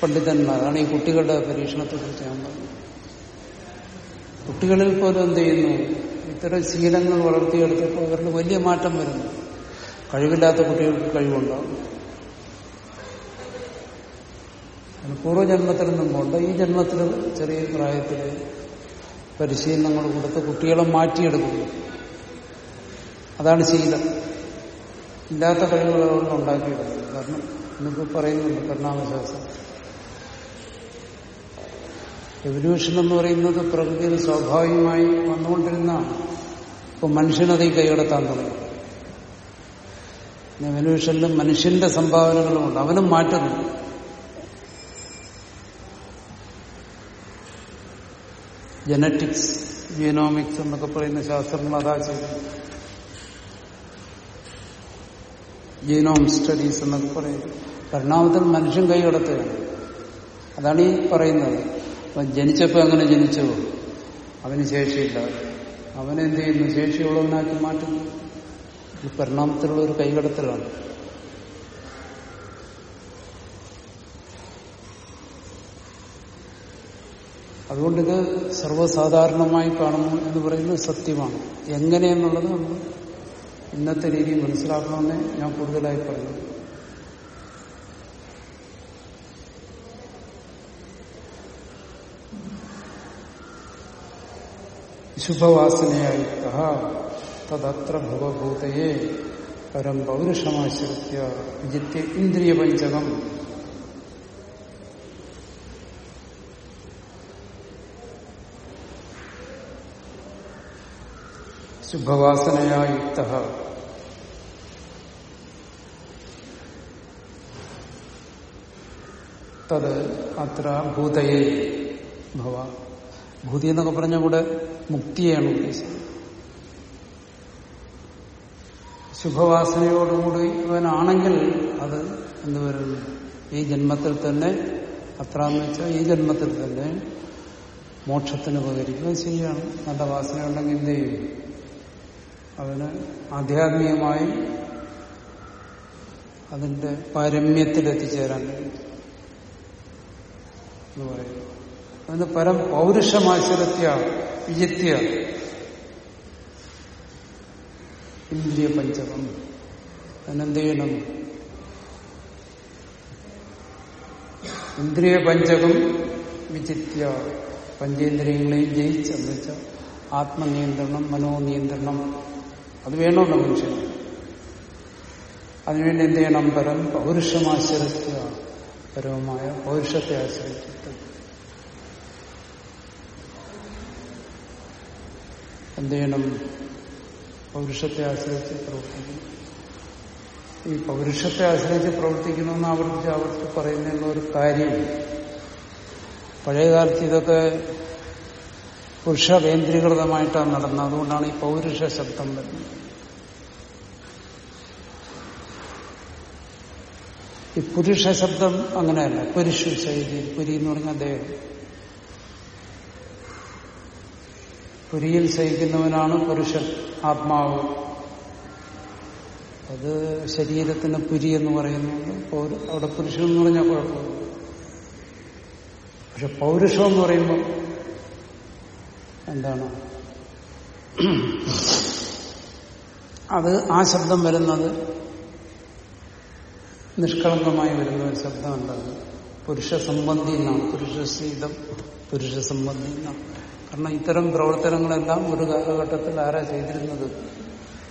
പണ്ഡിതന്മാർ. അതാണ് ഈ കുട്ടികളുടെ പരീക്ഷണത്തെ കുറിച്ച് ഞാൻ പറഞ്ഞത്. കുട്ടികളിൽ പോലും എന്ത് ചെയ്യുന്നു? ഇത്തരം ശീലങ്ങൾ വളർത്തിയെടുത്തപ്പോൾ അവരുടെ വലിയ മാറ്റം വരുന്നു. കഴിവില്ലാത്ത കുട്ടികൾക്ക് കഴിവുണ്ടാവും പൂർവജന്മത്തിൽ നിന്നുകൊണ്ട് ഈ ജന്മത്തിൽ ചെറിയ പ്രായത്തിൽ പരിശീലനങ്ങൾ കൊടുത്ത് കുട്ടികളെ മാറ്റിയെടുക്കുന്നു. അതാണ് ശീലം. ഇല്ലാത്ത കഴിവുകളോട് ഉണ്ടാക്കിയെടുക്കുന്നത് കാരണം നിങ്ങൾക്ക് പറയുന്നുണ്ട് പരിണാമശാസ്ത്രം എവല്യൂഷൻ എന്ന് പറയുന്നത് പ്രകൃതിയിൽ സ്വാഭാവികമായി വന്നുകൊണ്ടിരുന്ന ഇപ്പൊ മനുഷ്യനത് ഈ കൈകടത്താൻ തുടങ്ങി. എവല്യൂഷനിലും മനുഷ്യന്റെ സംഭാവനകളുമുണ്ട്. അവനും മാറ്റുന്നു ജനറ്റിക്സ് ജീനോമിക്സ് എന്നൊക്കെ പറയുന്ന ശാസ്ത്രങ്ങൾ അതാ ചെയ്തു ജീനോം സ്റ്റഡീസ് എന്നൊക്കെ പറയുന്നത്. പരിണാമത്തിൽ മനുഷ്യൻ കൈകടത്തുകയാണ് അതാണ് ഈ പറയുന്നത്. അവൻ ജനിച്ചപ്പോൾ എങ്ങനെ ജനിച്ചോ? അവന് ശേഷിയില്ല. അവനെന്ത് ചെയ്യുന്നു? ശേഷിയുള്ളവനാക്കി മാറ്റുന്നു. ഈ പരിണാമത്തിലുള്ള ഒരു കൈകടത്തലാണ് അതുകൊണ്ടിത് സർവസാധാരണമായി കാണുന്നു എന്ന് പറയുന്നത് സത്യമാണ്. എങ്ങനെയെന്നുള്ളത് നമ്മൾ ഇന്നത്തെ രീതിയിൽ മനസ്സിലാക്കണമെന്ന് ഞാൻ കൂടുതലായി പറഞ്ഞു ശുഭവാസനയായി തദത്ര ഭവഭൂതയെ പരം പൗരുഷമാശ്രിത്യ വിജിത്യ ശുഭവാസനയായുക്ത. തത് അത്ര ഭൂതയെ ഭവ. ഭൂതി എന്നൊക്കെ പറഞ്ഞ കൂടെ മുക്തിയാണ് ഉദ്ദേശിച്ചത്. ശുഭവാസനയോടുകൂടി ഇവനാണെങ്കിൽ അത് എന്ന് വരുന്നു? ഈ ജന്മത്തിൽ തന്നെ അത്ര എന്ന് വെച്ചാൽ ഈ ജന്മത്തിൽ തന്നെ മോക്ഷത്തിന് ഉപകരിക്കുക ശരിയാണ് നല്ല വാസനയുണ്ടെങ്കിൽ എന്ത് ചെയ്യും? അവന് ആധ്യാത്മികമായി അതിന്റെ പാരമ്യത്തിൽ എത്തിച്ചേരാൻ എന്ന് പറയുന്നു. അതിന് പരം പൗരുഷമാശ്രത്യ വിജിത്യ ഇന്ദ്രിയ പഞ്ചകം അതിനെന്ത് ചെയ്യണം ഇന്ദ്രിയ പഞ്ചകം വിചിത്യ പഞ്ചേന്ദ്രിയങ്ങളെയും ജയിച്ചെന്ന് വെച്ചാൽ ആത്മനിയന്ത്രണം മനോനിയന്ത്രണം അത് വേണമല്ലോ മനുഷ്യൻ അതിനുവേണ്ടി എന്ത് ചെയ്യണം? പരം പൗരുഷമാശ്രയിക്കുക. പരമമായ പൗരുഷത്തെ ആശ്രയിച്ചിട്ട്. എന്ത് ചെയ്യണം? പൗരുഷത്തെ ആശ്രയിച്ച് പ്രവർത്തിക്കണം ഈ പൗരുഷത്തെ ആശ്രയിച്ച് പ്രവർത്തിക്കണമെന്ന് ആവർത്തിച്ച് ആവർത്തിച്ച് പറയുന്ന ഒരു കാര്യം. പഴയകാലത്ത് ഇതൊക്കെ പുരുഷ കേന്ദ്രീകൃതമായിട്ടാണ് നടന്നത്. അതുകൊണ്ടാണ് ഈ പൗരുഷ ശബ്ദം വരുന്നത്. ഈ പുരുഷ ശബ്ദം അങ്ങനെയല്ല. പുരുഷ ശൈലി പുരി എന്ന് പറഞ്ഞ ദേഹം. പുരിയിൽ ശയിക്കുന്നവനാണ് പുരുഷൻ ആത്മാവ്. അത് ശരീരത്തിന് പുരി എന്ന് പറയുന്നത് അവിടെ പുരുഷൻ എന്ന് പറഞ്ഞാൽ കുഴപ്പമില്ല. പക്ഷെ പൗരുഷം എന്ന് പറയുമ്പോൾ എന്താണ്? അത് ആ ശബ്ദം വരുന്നത് നിഷ്കളങ്കമായി വരുന്ന ഒരു ശബ്ദം എന്താണ് പുരുഷ സംബന്ധി എന്നാണ്. പുരുഷ ശീതം പുരുഷ സംബന്ധി എന്നാണ്. കാരണം ഇത്തരം പ്രവർത്തനങ്ങളെല്ലാം ഒരു കാലഘട്ടത്തിൽ ആരാ ചെയ്തിരുന്നത്?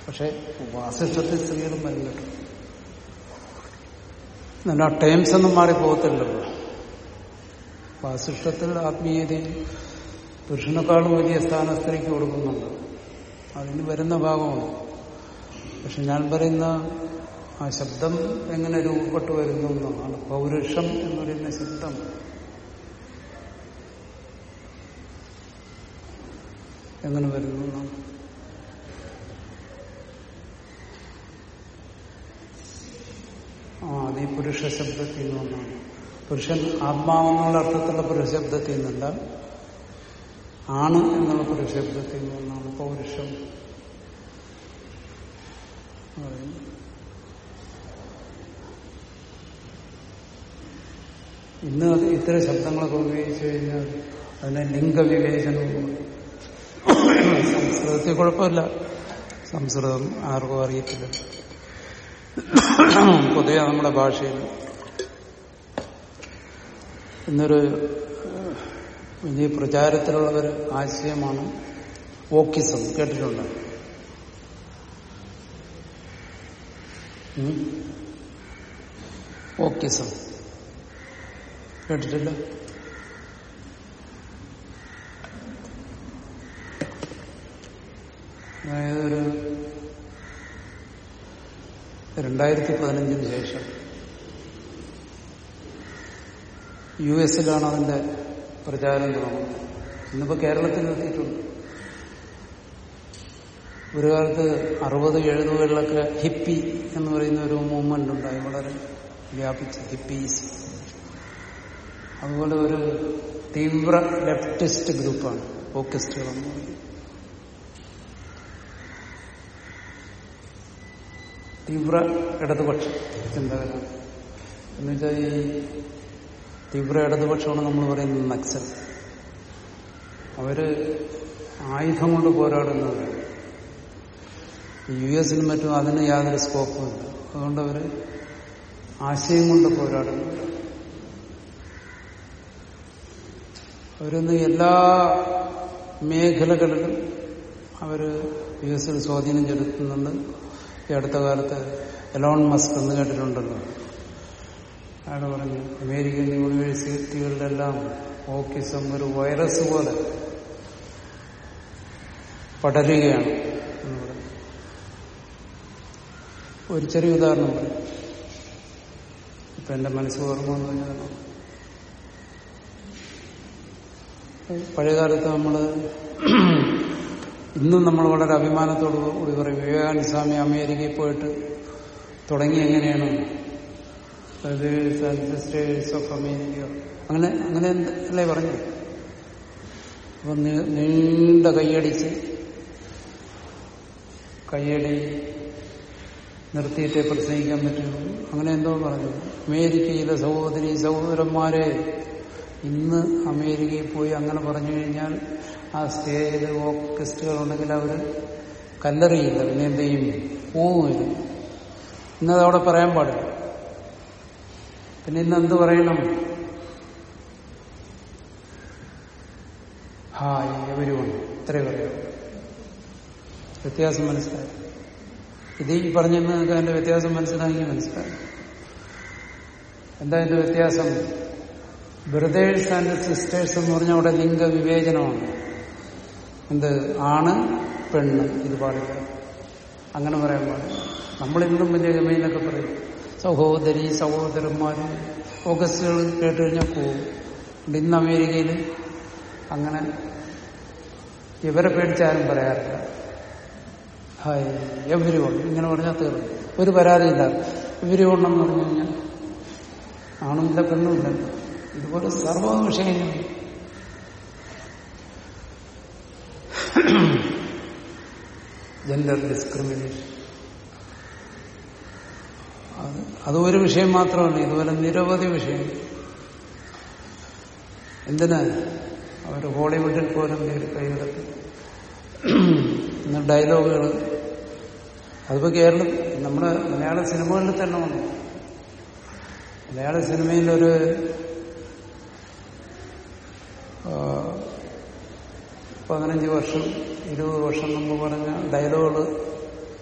പക്ഷെ വാസിഷ്ടത്തിൽ സ്ത്രീകളും വരുന്നുണ്ട് നല്ല ടേംസ് ഒന്നും മാറിപ്പോകത്തില്ലല്ലോ. വാസിഷ്ടത്തിൽ ആത്മീയതയിൽ പുരുഷനേക്കാളും വലിയ സ്ഥാനം സ്ത്രീക്ക് കൊടുക്കുന്നുണ്ട്. അതിന് വരുന്ന ഭാഗമാണ്. പക്ഷെ ഞാൻ പറയുന്ന ആ ശബ്ദം എങ്ങനെ രൂപപ്പെട്ടു വരുന്നു എന്നാണ്. പൗരുഷം എന്ന് പറയുന്ന ശബ്ദം. എങ്ങനെ വരുന്നു എന്നാണ്. ആ അത് ഈ പുരുഷ ശബ്ദത്തിൽ നിന്നാണ്. പുരുഷൻ ആത്മാവെന്നുള്ള അർത്ഥത്തിലുള്ള പുരുഷ ശബ്ദത്തിൽ നിന്നല്ല. ആണ് എന്നുള്ള പ്രക്ഷേപത്തിൽ നിന്നാണ് പൗരുഷം. ഇന്ന് അത് ഇത്തരം ശബ്ദങ്ങളൊക്കെ ഉപയോഗിച്ചു കഴിഞ്ഞാൽ അതിനെ ലിംഗവിവേചനവും സംസ്കൃതത്തിൽ കുഴപ്പമില്ല. സംസ്കൃതം ആർക്കും അറിയത്തില്ല. പൊതുവെ നമ്മുടെ ഭാഷയിൽ ഇന്നൊരു വലിയ പ്രചാരത്തിലുള്ള ഒരു ആശയമാണ് ഓക്കിസം കേട്ടിട്ടുണ്ട്? ഓക്കിസം കേട്ടിട്ടില്ല? അതായത് ഒരു രണ്ടായിരത്തി പതിനഞ്ചിന് ശേഷം യു എസിലാണ് അതിന്റെ പ്രചാരം തുടങ്ങും. ഇന്നിപ്പോ കേരളത്തിൽ എത്തിയിട്ടുണ്ട് ഒരു കാലത്ത് അറുപത് എഴുപതുകളിലൊക്കെ ഹിപ്പി എന്ന് പറയുന്ന ഒരു മൂവ്മെന്റ് ഉണ്ടായി. വളരെ വ്യാപിച്ച് ഹിപ്പീസ് അതുപോലെ ഒരു തീവ്ര ലെഫ്റ്റിസ്റ്റ് ഗ്രൂപ്പാണ്. ഓക്കിസ്റ്റുകളെന്ന് തീവ്ര ഇടതുപക്ഷ ചിന്തകരാണ് എന്നുവെച്ചാൽ ഈ തീവ്ര ഇടതുപക്ഷമാണ് നമ്മൾ പറയുന്നത് നക്സൽ. അവർ ആയുധം കൊണ്ട് പോരാടുന്നവരാണ്. യു എസിനും മറ്റും അതിന് യാതൊരു സ്കോപ്പും ഇല്ല. അതുകൊണ്ട് അവർ ആശയം കൊണ്ട് പോരാടുന്നു. അവരൊന്ന് എല്ലാ മേഖലകളിലും അവർ യു എസിൽ സ്വാധീനം ചെലുത്തുന്നുണ്ട്. ഈ അടുത്ത കാലത്ത് എലോൺ മസ്ക് എന്ന് കേട്ടിട്ടുണ്ടല്ലോ. അയാൾ പറഞ്ഞു അമേരിക്കൻ യൂണിവേഴ്സിറ്റികളിലെല്ലാം ഓക്കിസം ഒരു വൈറസ് പോലെ പടരുകയാണ് എന്ന് ഒരു ചെറിയ ഉദാഹരണം പറയും. ഇപ്പൊ എന്റെ മനസ്സ് ഓർമ്മ കഴിഞ്ഞാൽ പഴയകാലത്ത് നമ്മൾ ഇന്നും നമ്മൾ വളരെ അഭിമാനത്തോടു കൂടി പറയും വിവേകാനന്ദ സ്വാമി അമേരിക്കയിൽ പോയിട്ട് തുടങ്ങി എങ്ങനെയാണ്? ഓഫ് അമേരിക്ക അങ്ങനെ അങ്ങനെ അല്ലേ പറഞ്ഞു? അപ്പൊ നീണ്ട കൈയടിച്ച് കൈയടി നിർത്തിയിട്ടേ പ്രസംഗിക്കാൻ പറ്റുള്ളൂ. അങ്ങനെ എന്തോ പറഞ്ഞു. അമേരിക്കയിലെ സഹോദരി സഹോദരന്മാരെ ഇന്ന് അമേരിക്കയിൽ പോയി അങ്ങനെ പറഞ്ഞു കഴിഞ്ഞാൽ ആ സ്റ്റേജിൽ ഓർക്കസ്റ്റുകൾ ഉണ്ടെങ്കിൽ അവർ കല്ലെറിയില്ല. പിന്നെ എന്ത് ചെയ്യും? പോവുമില്ല പറയാൻ പാടില്ല. പിന്നെ ഇന്ന് എന്ത് പറയണം? ഹായ് എവരുമാണ് ഇത്രേ പറയാം വ്യത്യാസം മനസ്സിലായി. ഇത് ഈ പറഞ്ഞെന്ന് നിങ്ങൾക്ക് അതിന്റെ വ്യത്യാസം മനസ്സിലാക്കി മനസ്സിലായി. എന്താ ഇതിന്റെ വ്യത്യാസം? ബ്രദേഴ്സ് ആൻഡ് സിസ്റ്റേഴ്സ് എന്ന് പറഞ്ഞാൽ അവിടെ ലിംഗ വിവേചനമാണ് എന്ത്? ആണ് പെണ്ണ്. ഇത് പാടില്ല. അങ്ങനെ പറയാൻ പാടില്ല. നമ്മളിന്നും വലിയ ഗമയിലൊക്കെ പറയും. സഹോദരി സഹോദരന്മാര് ഓഗസ്റ്റുകൾ കേട്ട് കഴിഞ്ഞാൽ പോവും. ഇന്ന് അമേരിക്കയിൽ അങ്ങനെ ഇവരെ പേടിച്ചാരും പറയാറില്ല. ഹായ് എവരി വൺ ഇങ്ങനെ പറഞ്ഞാൽ തീർന്നു ഒരു പരാതിയില്ല ഇവരി എന്ന് പറഞ്ഞു കഴിഞ്ഞാൽ ആണുമില്ല പെണ്ണുമില്ല. ഇതുപോലെ സർവ വിഷയങ്ങൾ ജെൻഡർ ഡിസ്ക്രിമിനേഷൻ അത് വിഷയം മാത്രമല്ല ഇതുപോലെ നിരവധി വിഷയം. എന്തിനാ? അവർ ഹോളിവുഡിൽ പോലും കയറി കൈകിടത്തി ഡയലോഗുകൾ. അതിപ്പോ കേരളം നമ്മുടെ മലയാള സിനിമകളിൽ തന്നെ വന്നു. മലയാള സിനിമയിലൊരു പതിനഞ്ച് വർഷം ഇരുപത് വർഷം മുമ്പ് പറഞ്ഞ ഡയലോഗുകൾ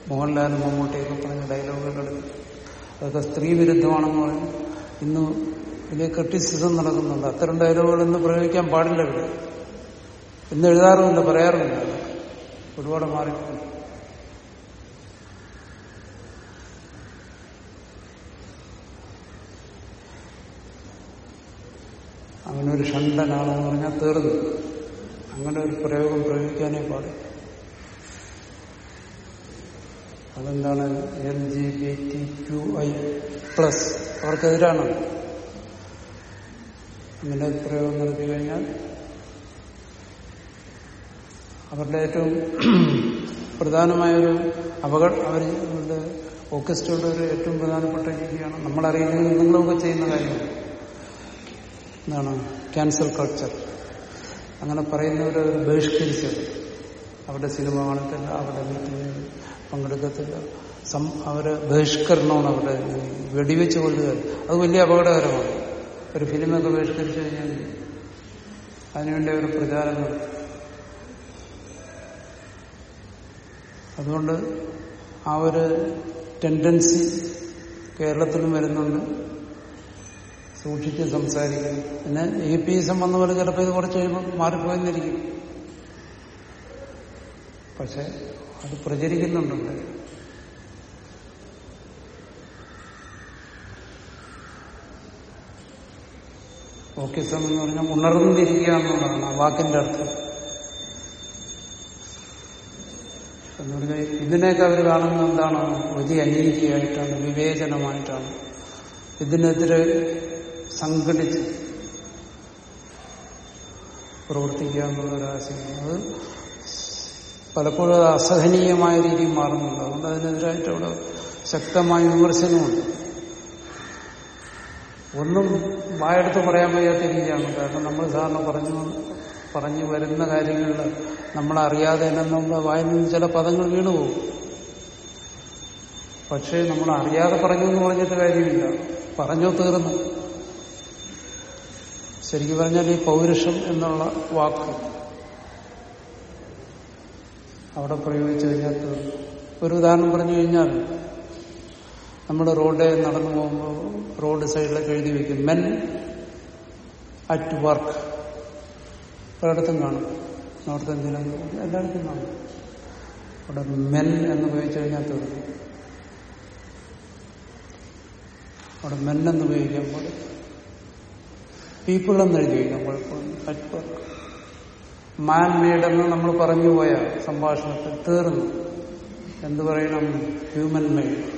മോഹൻലാൽ മമ്മൂട്ടിയൊക്കെ പറഞ്ഞ ഡയലോഗുകൾ അതൊക്കെ സ്ത്രീ വിരുദ്ധമാണെന്ന് പറഞ്ഞു. ഇന്ന് വലിയ ക്രിറ്റിസിസം നടക്കുന്നുണ്ട്. അത്തരം ഡയലോഗുകൾ ഇന്ന് പ്രയോഗിക്കാൻ പാടില്ല ഇവിടെ. ഇന്ന് എഴുതാറുമില്ല പറയാറുമില്ല ഒരുപാട് മാറി അങ്ങനെ ഒരു ഷണ്ടനാണെന്ന് പറഞ്ഞാൽ തീർന്നു. അങ്ങനെ ഒരു പ്രയോഗം പ്രയോഗിക്കാനേ പാടില്ല. അതെന്താണ്? L G B T Q I plus അവർക്കെതിരാണ്. അങ്ങനെ ഒരു പ്രയോഗം നടത്തി കഴിഞ്ഞാൽ അവരുടെ ഏറ്റവും പ്രധാനമായൊരു അപകട അവർ അവരുടെ ഓർക്കസ്ട്രയുടെ ഒരു ഏറ്റവും പ്രധാനപ്പെട്ട രീതിയാണ് നമ്മളറിയുന്നത് നിങ്ങളൊക്കെ ചെയ്യുന്ന കാര്യം. എന്താണ്? ക്യാൻസർ കൾച്ചർ അങ്ങനെ പറയുന്നവരെ ഒരു ബഹിഷ്കരിച്ചത്. അവരുടെ സിനിമ കാണത്തില്ല അവരുടെ മീറ്റിംഗ് പങ്കെടുക്കത്തില്ല. അവരെ ബഹിഷ്കരണമാണ് അവരുടെ വെടിവെച്ച് കൊല്ലുക. അത് വലിയ അപകടകരമാണ്. ഒരു ഫിലിമൊക്കെ ബഹിഷ്കരിച്ചു കഴിഞ്ഞാൽ അതിനുവേണ്ടി ഒരു പ്രചാരം അതുകൊണ്ട് ആ ഒരു ടെൻഡൻസി കേരളത്തിലും വരുന്നുണ്ട്. സൂക്ഷിച്ച് സംസാരിക്കണം. പിന്നെ എ പി എസ് എം പോലെ ചിലപ്പോൾ ഇത് കുറച്ച് കഴിയുമ്പോൾ മാറിപ്പോയെന്നിരിക്കും. പക്ഷെ അത് പ്രചരിക്കുന്നുണ്ടല്ലോ ഓക്കിസം എന്ന് പറഞ്ഞാൽ ഉണർന്നിരിക്കുക എന്നുള്ളതാണ് ആ വാക്കിന്റെ അർത്ഥം. എന്ന് പറഞ്ഞാൽ ഇതിനെയൊക്കെ അവർ കാണുന്നത് എന്താണ്? വലിയ അനീതിയായിട്ടാണ് വിവേചനമായിട്ടാണ്. ഇതിനെതിരെ സംഘടിച്ച് പ്രവർത്തിക്കുക എന്നുള്ളൊരാശയം അത് പലപ്പോഴും അത് അസഹനീയമായ രീതിയിൽ മാറുന്നുണ്ട്. അതുകൊണ്ട് അതിനെതിരായിട്ട് അവിടെ ശക്തമായ വിമർശനമുണ്ട്. ഒന്നും വായെടുത്ത് പറയാൻ വയ്യാത്ത രീതിയാണ്. കാരണം നമ്മൾ സാധാരണ പറഞ്ഞു പറഞ്ഞു വരുന്ന കാര്യങ്ങളിൽ നമ്മളറിയാതെ തന്നെ നമ്മുടെ വായിൽ നിന്ന് ചില പദങ്ങൾ വീണുപോകും പക്ഷേ നമ്മൾ അറിയാതെ പറഞ്ഞു എന്ന് പറഞ്ഞിട്ട് കാര്യമില്ല. പറഞ്ഞോ തീർന്നു. ശരിക്കും പറഞ്ഞാൽ ഈ പൗരുഷം എന്നുള്ള വാക്ക് അവിടെ പ്രയോഗിച്ചു കഴിഞ്ഞാൽ ഒരു ഉദാഹരണം പറഞ്ഞു കഴിഞ്ഞാൽ നമ്മൾ റോഡിൽ നടന്നു പോകുമ്പോൾ റോഡ് സൈഡിലൊക്കെ എഴുതി വെക്കും. മെൻ അറ്റ് വർക്ക് പലയിടത്തും കാണും. നോർത്ത് ഇന്ത്യയിലും എല്ലായിടത്തും കാണും. അവിടെ മെൻ എന്ന് ഉപയോഗിച്ചു കഴിഞ്ഞാൽ തീർന്നു അവിടെ മെൻ എന്ന് ഉപയോഗിക്കാൻ പാടില്ല പീപ്പിൾ എന്ന് എഴുതി വയ്ക്കാം കുഴപ്പമില്ല. അറ്റ് വർക്ക് മാൻ മെയ്ഡെന്ന് നമ്മൾ പറഞ്ഞു പോയ സംഭാഷണത്തിൽ തീർന്നു. എന്തു പറയണം? ഹ്യൂമൻ മെയ്ഡ്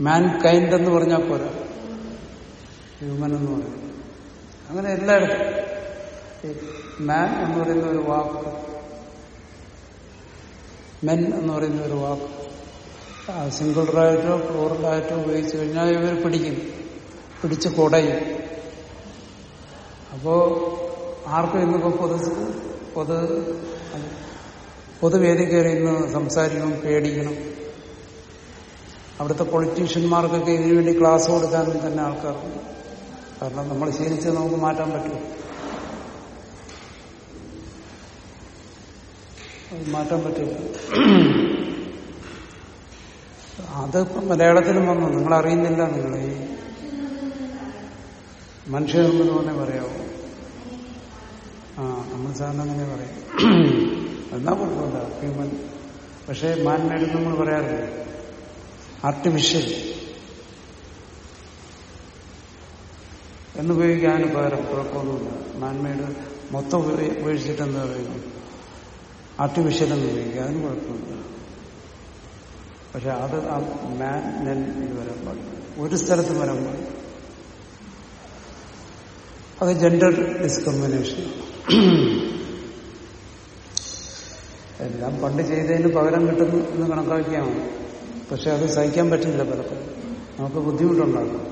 മാൻ കൈൻഡ് എന്ന് പറഞ്ഞാൽ പോരാ. ഹ്യൂമൻ എന്ന് പറയും. അങ്ങനെ എല്ലായിടത്തും. മാൻ എന്ന് പറയുന്ന ഒരു വാക്ക് മെൻ എന്ന് പറയുന്ന ഒരു വാക്ക് സിംഗിളറായിട്ടോ പ്ലൂറലായിട്ടോ ഉപയോഗിച്ചു കഴിഞ്ഞാൽ ഇവർ പിടിക്കും. പിടിച്ച് കൊടയും. അപ്പോ ആർക്കും ഇന്നിപ്പോ പൊതു പൊതു പൊതുവേദി കയറി ഇന്ന് സംസാരിക്കണം പേടിക്കണം. അവിടുത്തെ പൊളിറ്റീഷ്യന്മാർക്കൊക്കെ ഇതിനുവേണ്ടി ക്ലാസ് കൊടുക്കാൻ തന്നെ ആൾക്കാർക്ക് കാരണം നമ്മൾ ശീലിച്ച് നമുക്ക് മാറ്റാൻ പറ്റും. മാറ്റാൻ പറ്റില്ല. അത് മലയാളത്തിലും വന്നു. നിങ്ങൾ അറിയുന്നില്ല നിങ്ങൾ ഈ മനുഷ്യനെന്ന് പറഞ്ഞേ പറയാവോ? ആ നമ്മൾ സാധാരണ അങ്ങനെ പറയാം. എന്നാ കുഴപ്പമില്ല ഹ്യൂമൻ പക്ഷേ മാൻമേഡ് നമ്മൾ പറയാറില്ല? ആർട്ടിഫിഷ്യൽ എന്നുപയോഗിക്കാൻ പകരം കുഴപ്പമൊന്നുമില്ല. മാൻമേഡ് മൊത്തം ഉപയോഗിച്ചിട്ട് എന്താ പറയുന്നു ആർട്ടിഫിഷ്യൽ എന്ന് ഉപയോഗിക്കുക അതിന് കുഴപ്പമില്ല. പക്ഷെ അത് ആ മാൻ നെൻ ഇത് വരാൻ പാടില്ല ഒരു സ്ഥലത്ത് വരാൻ പാടില്ല അത് ജെൻഡർ ഡിസ്ക്രിമിനേഷൻ എല്ലാം പണ്ട് ചെയ്തതിന് പകരം കിട്ടുന്നു എന്ന് കണക്കാക്കിയാണ്. പക്ഷെ അത് സഹിക്കാൻ പറ്റില്ല പലപ്പോഴും. നമുക്ക് ബുദ്ധിമുട്ടുണ്ടാകും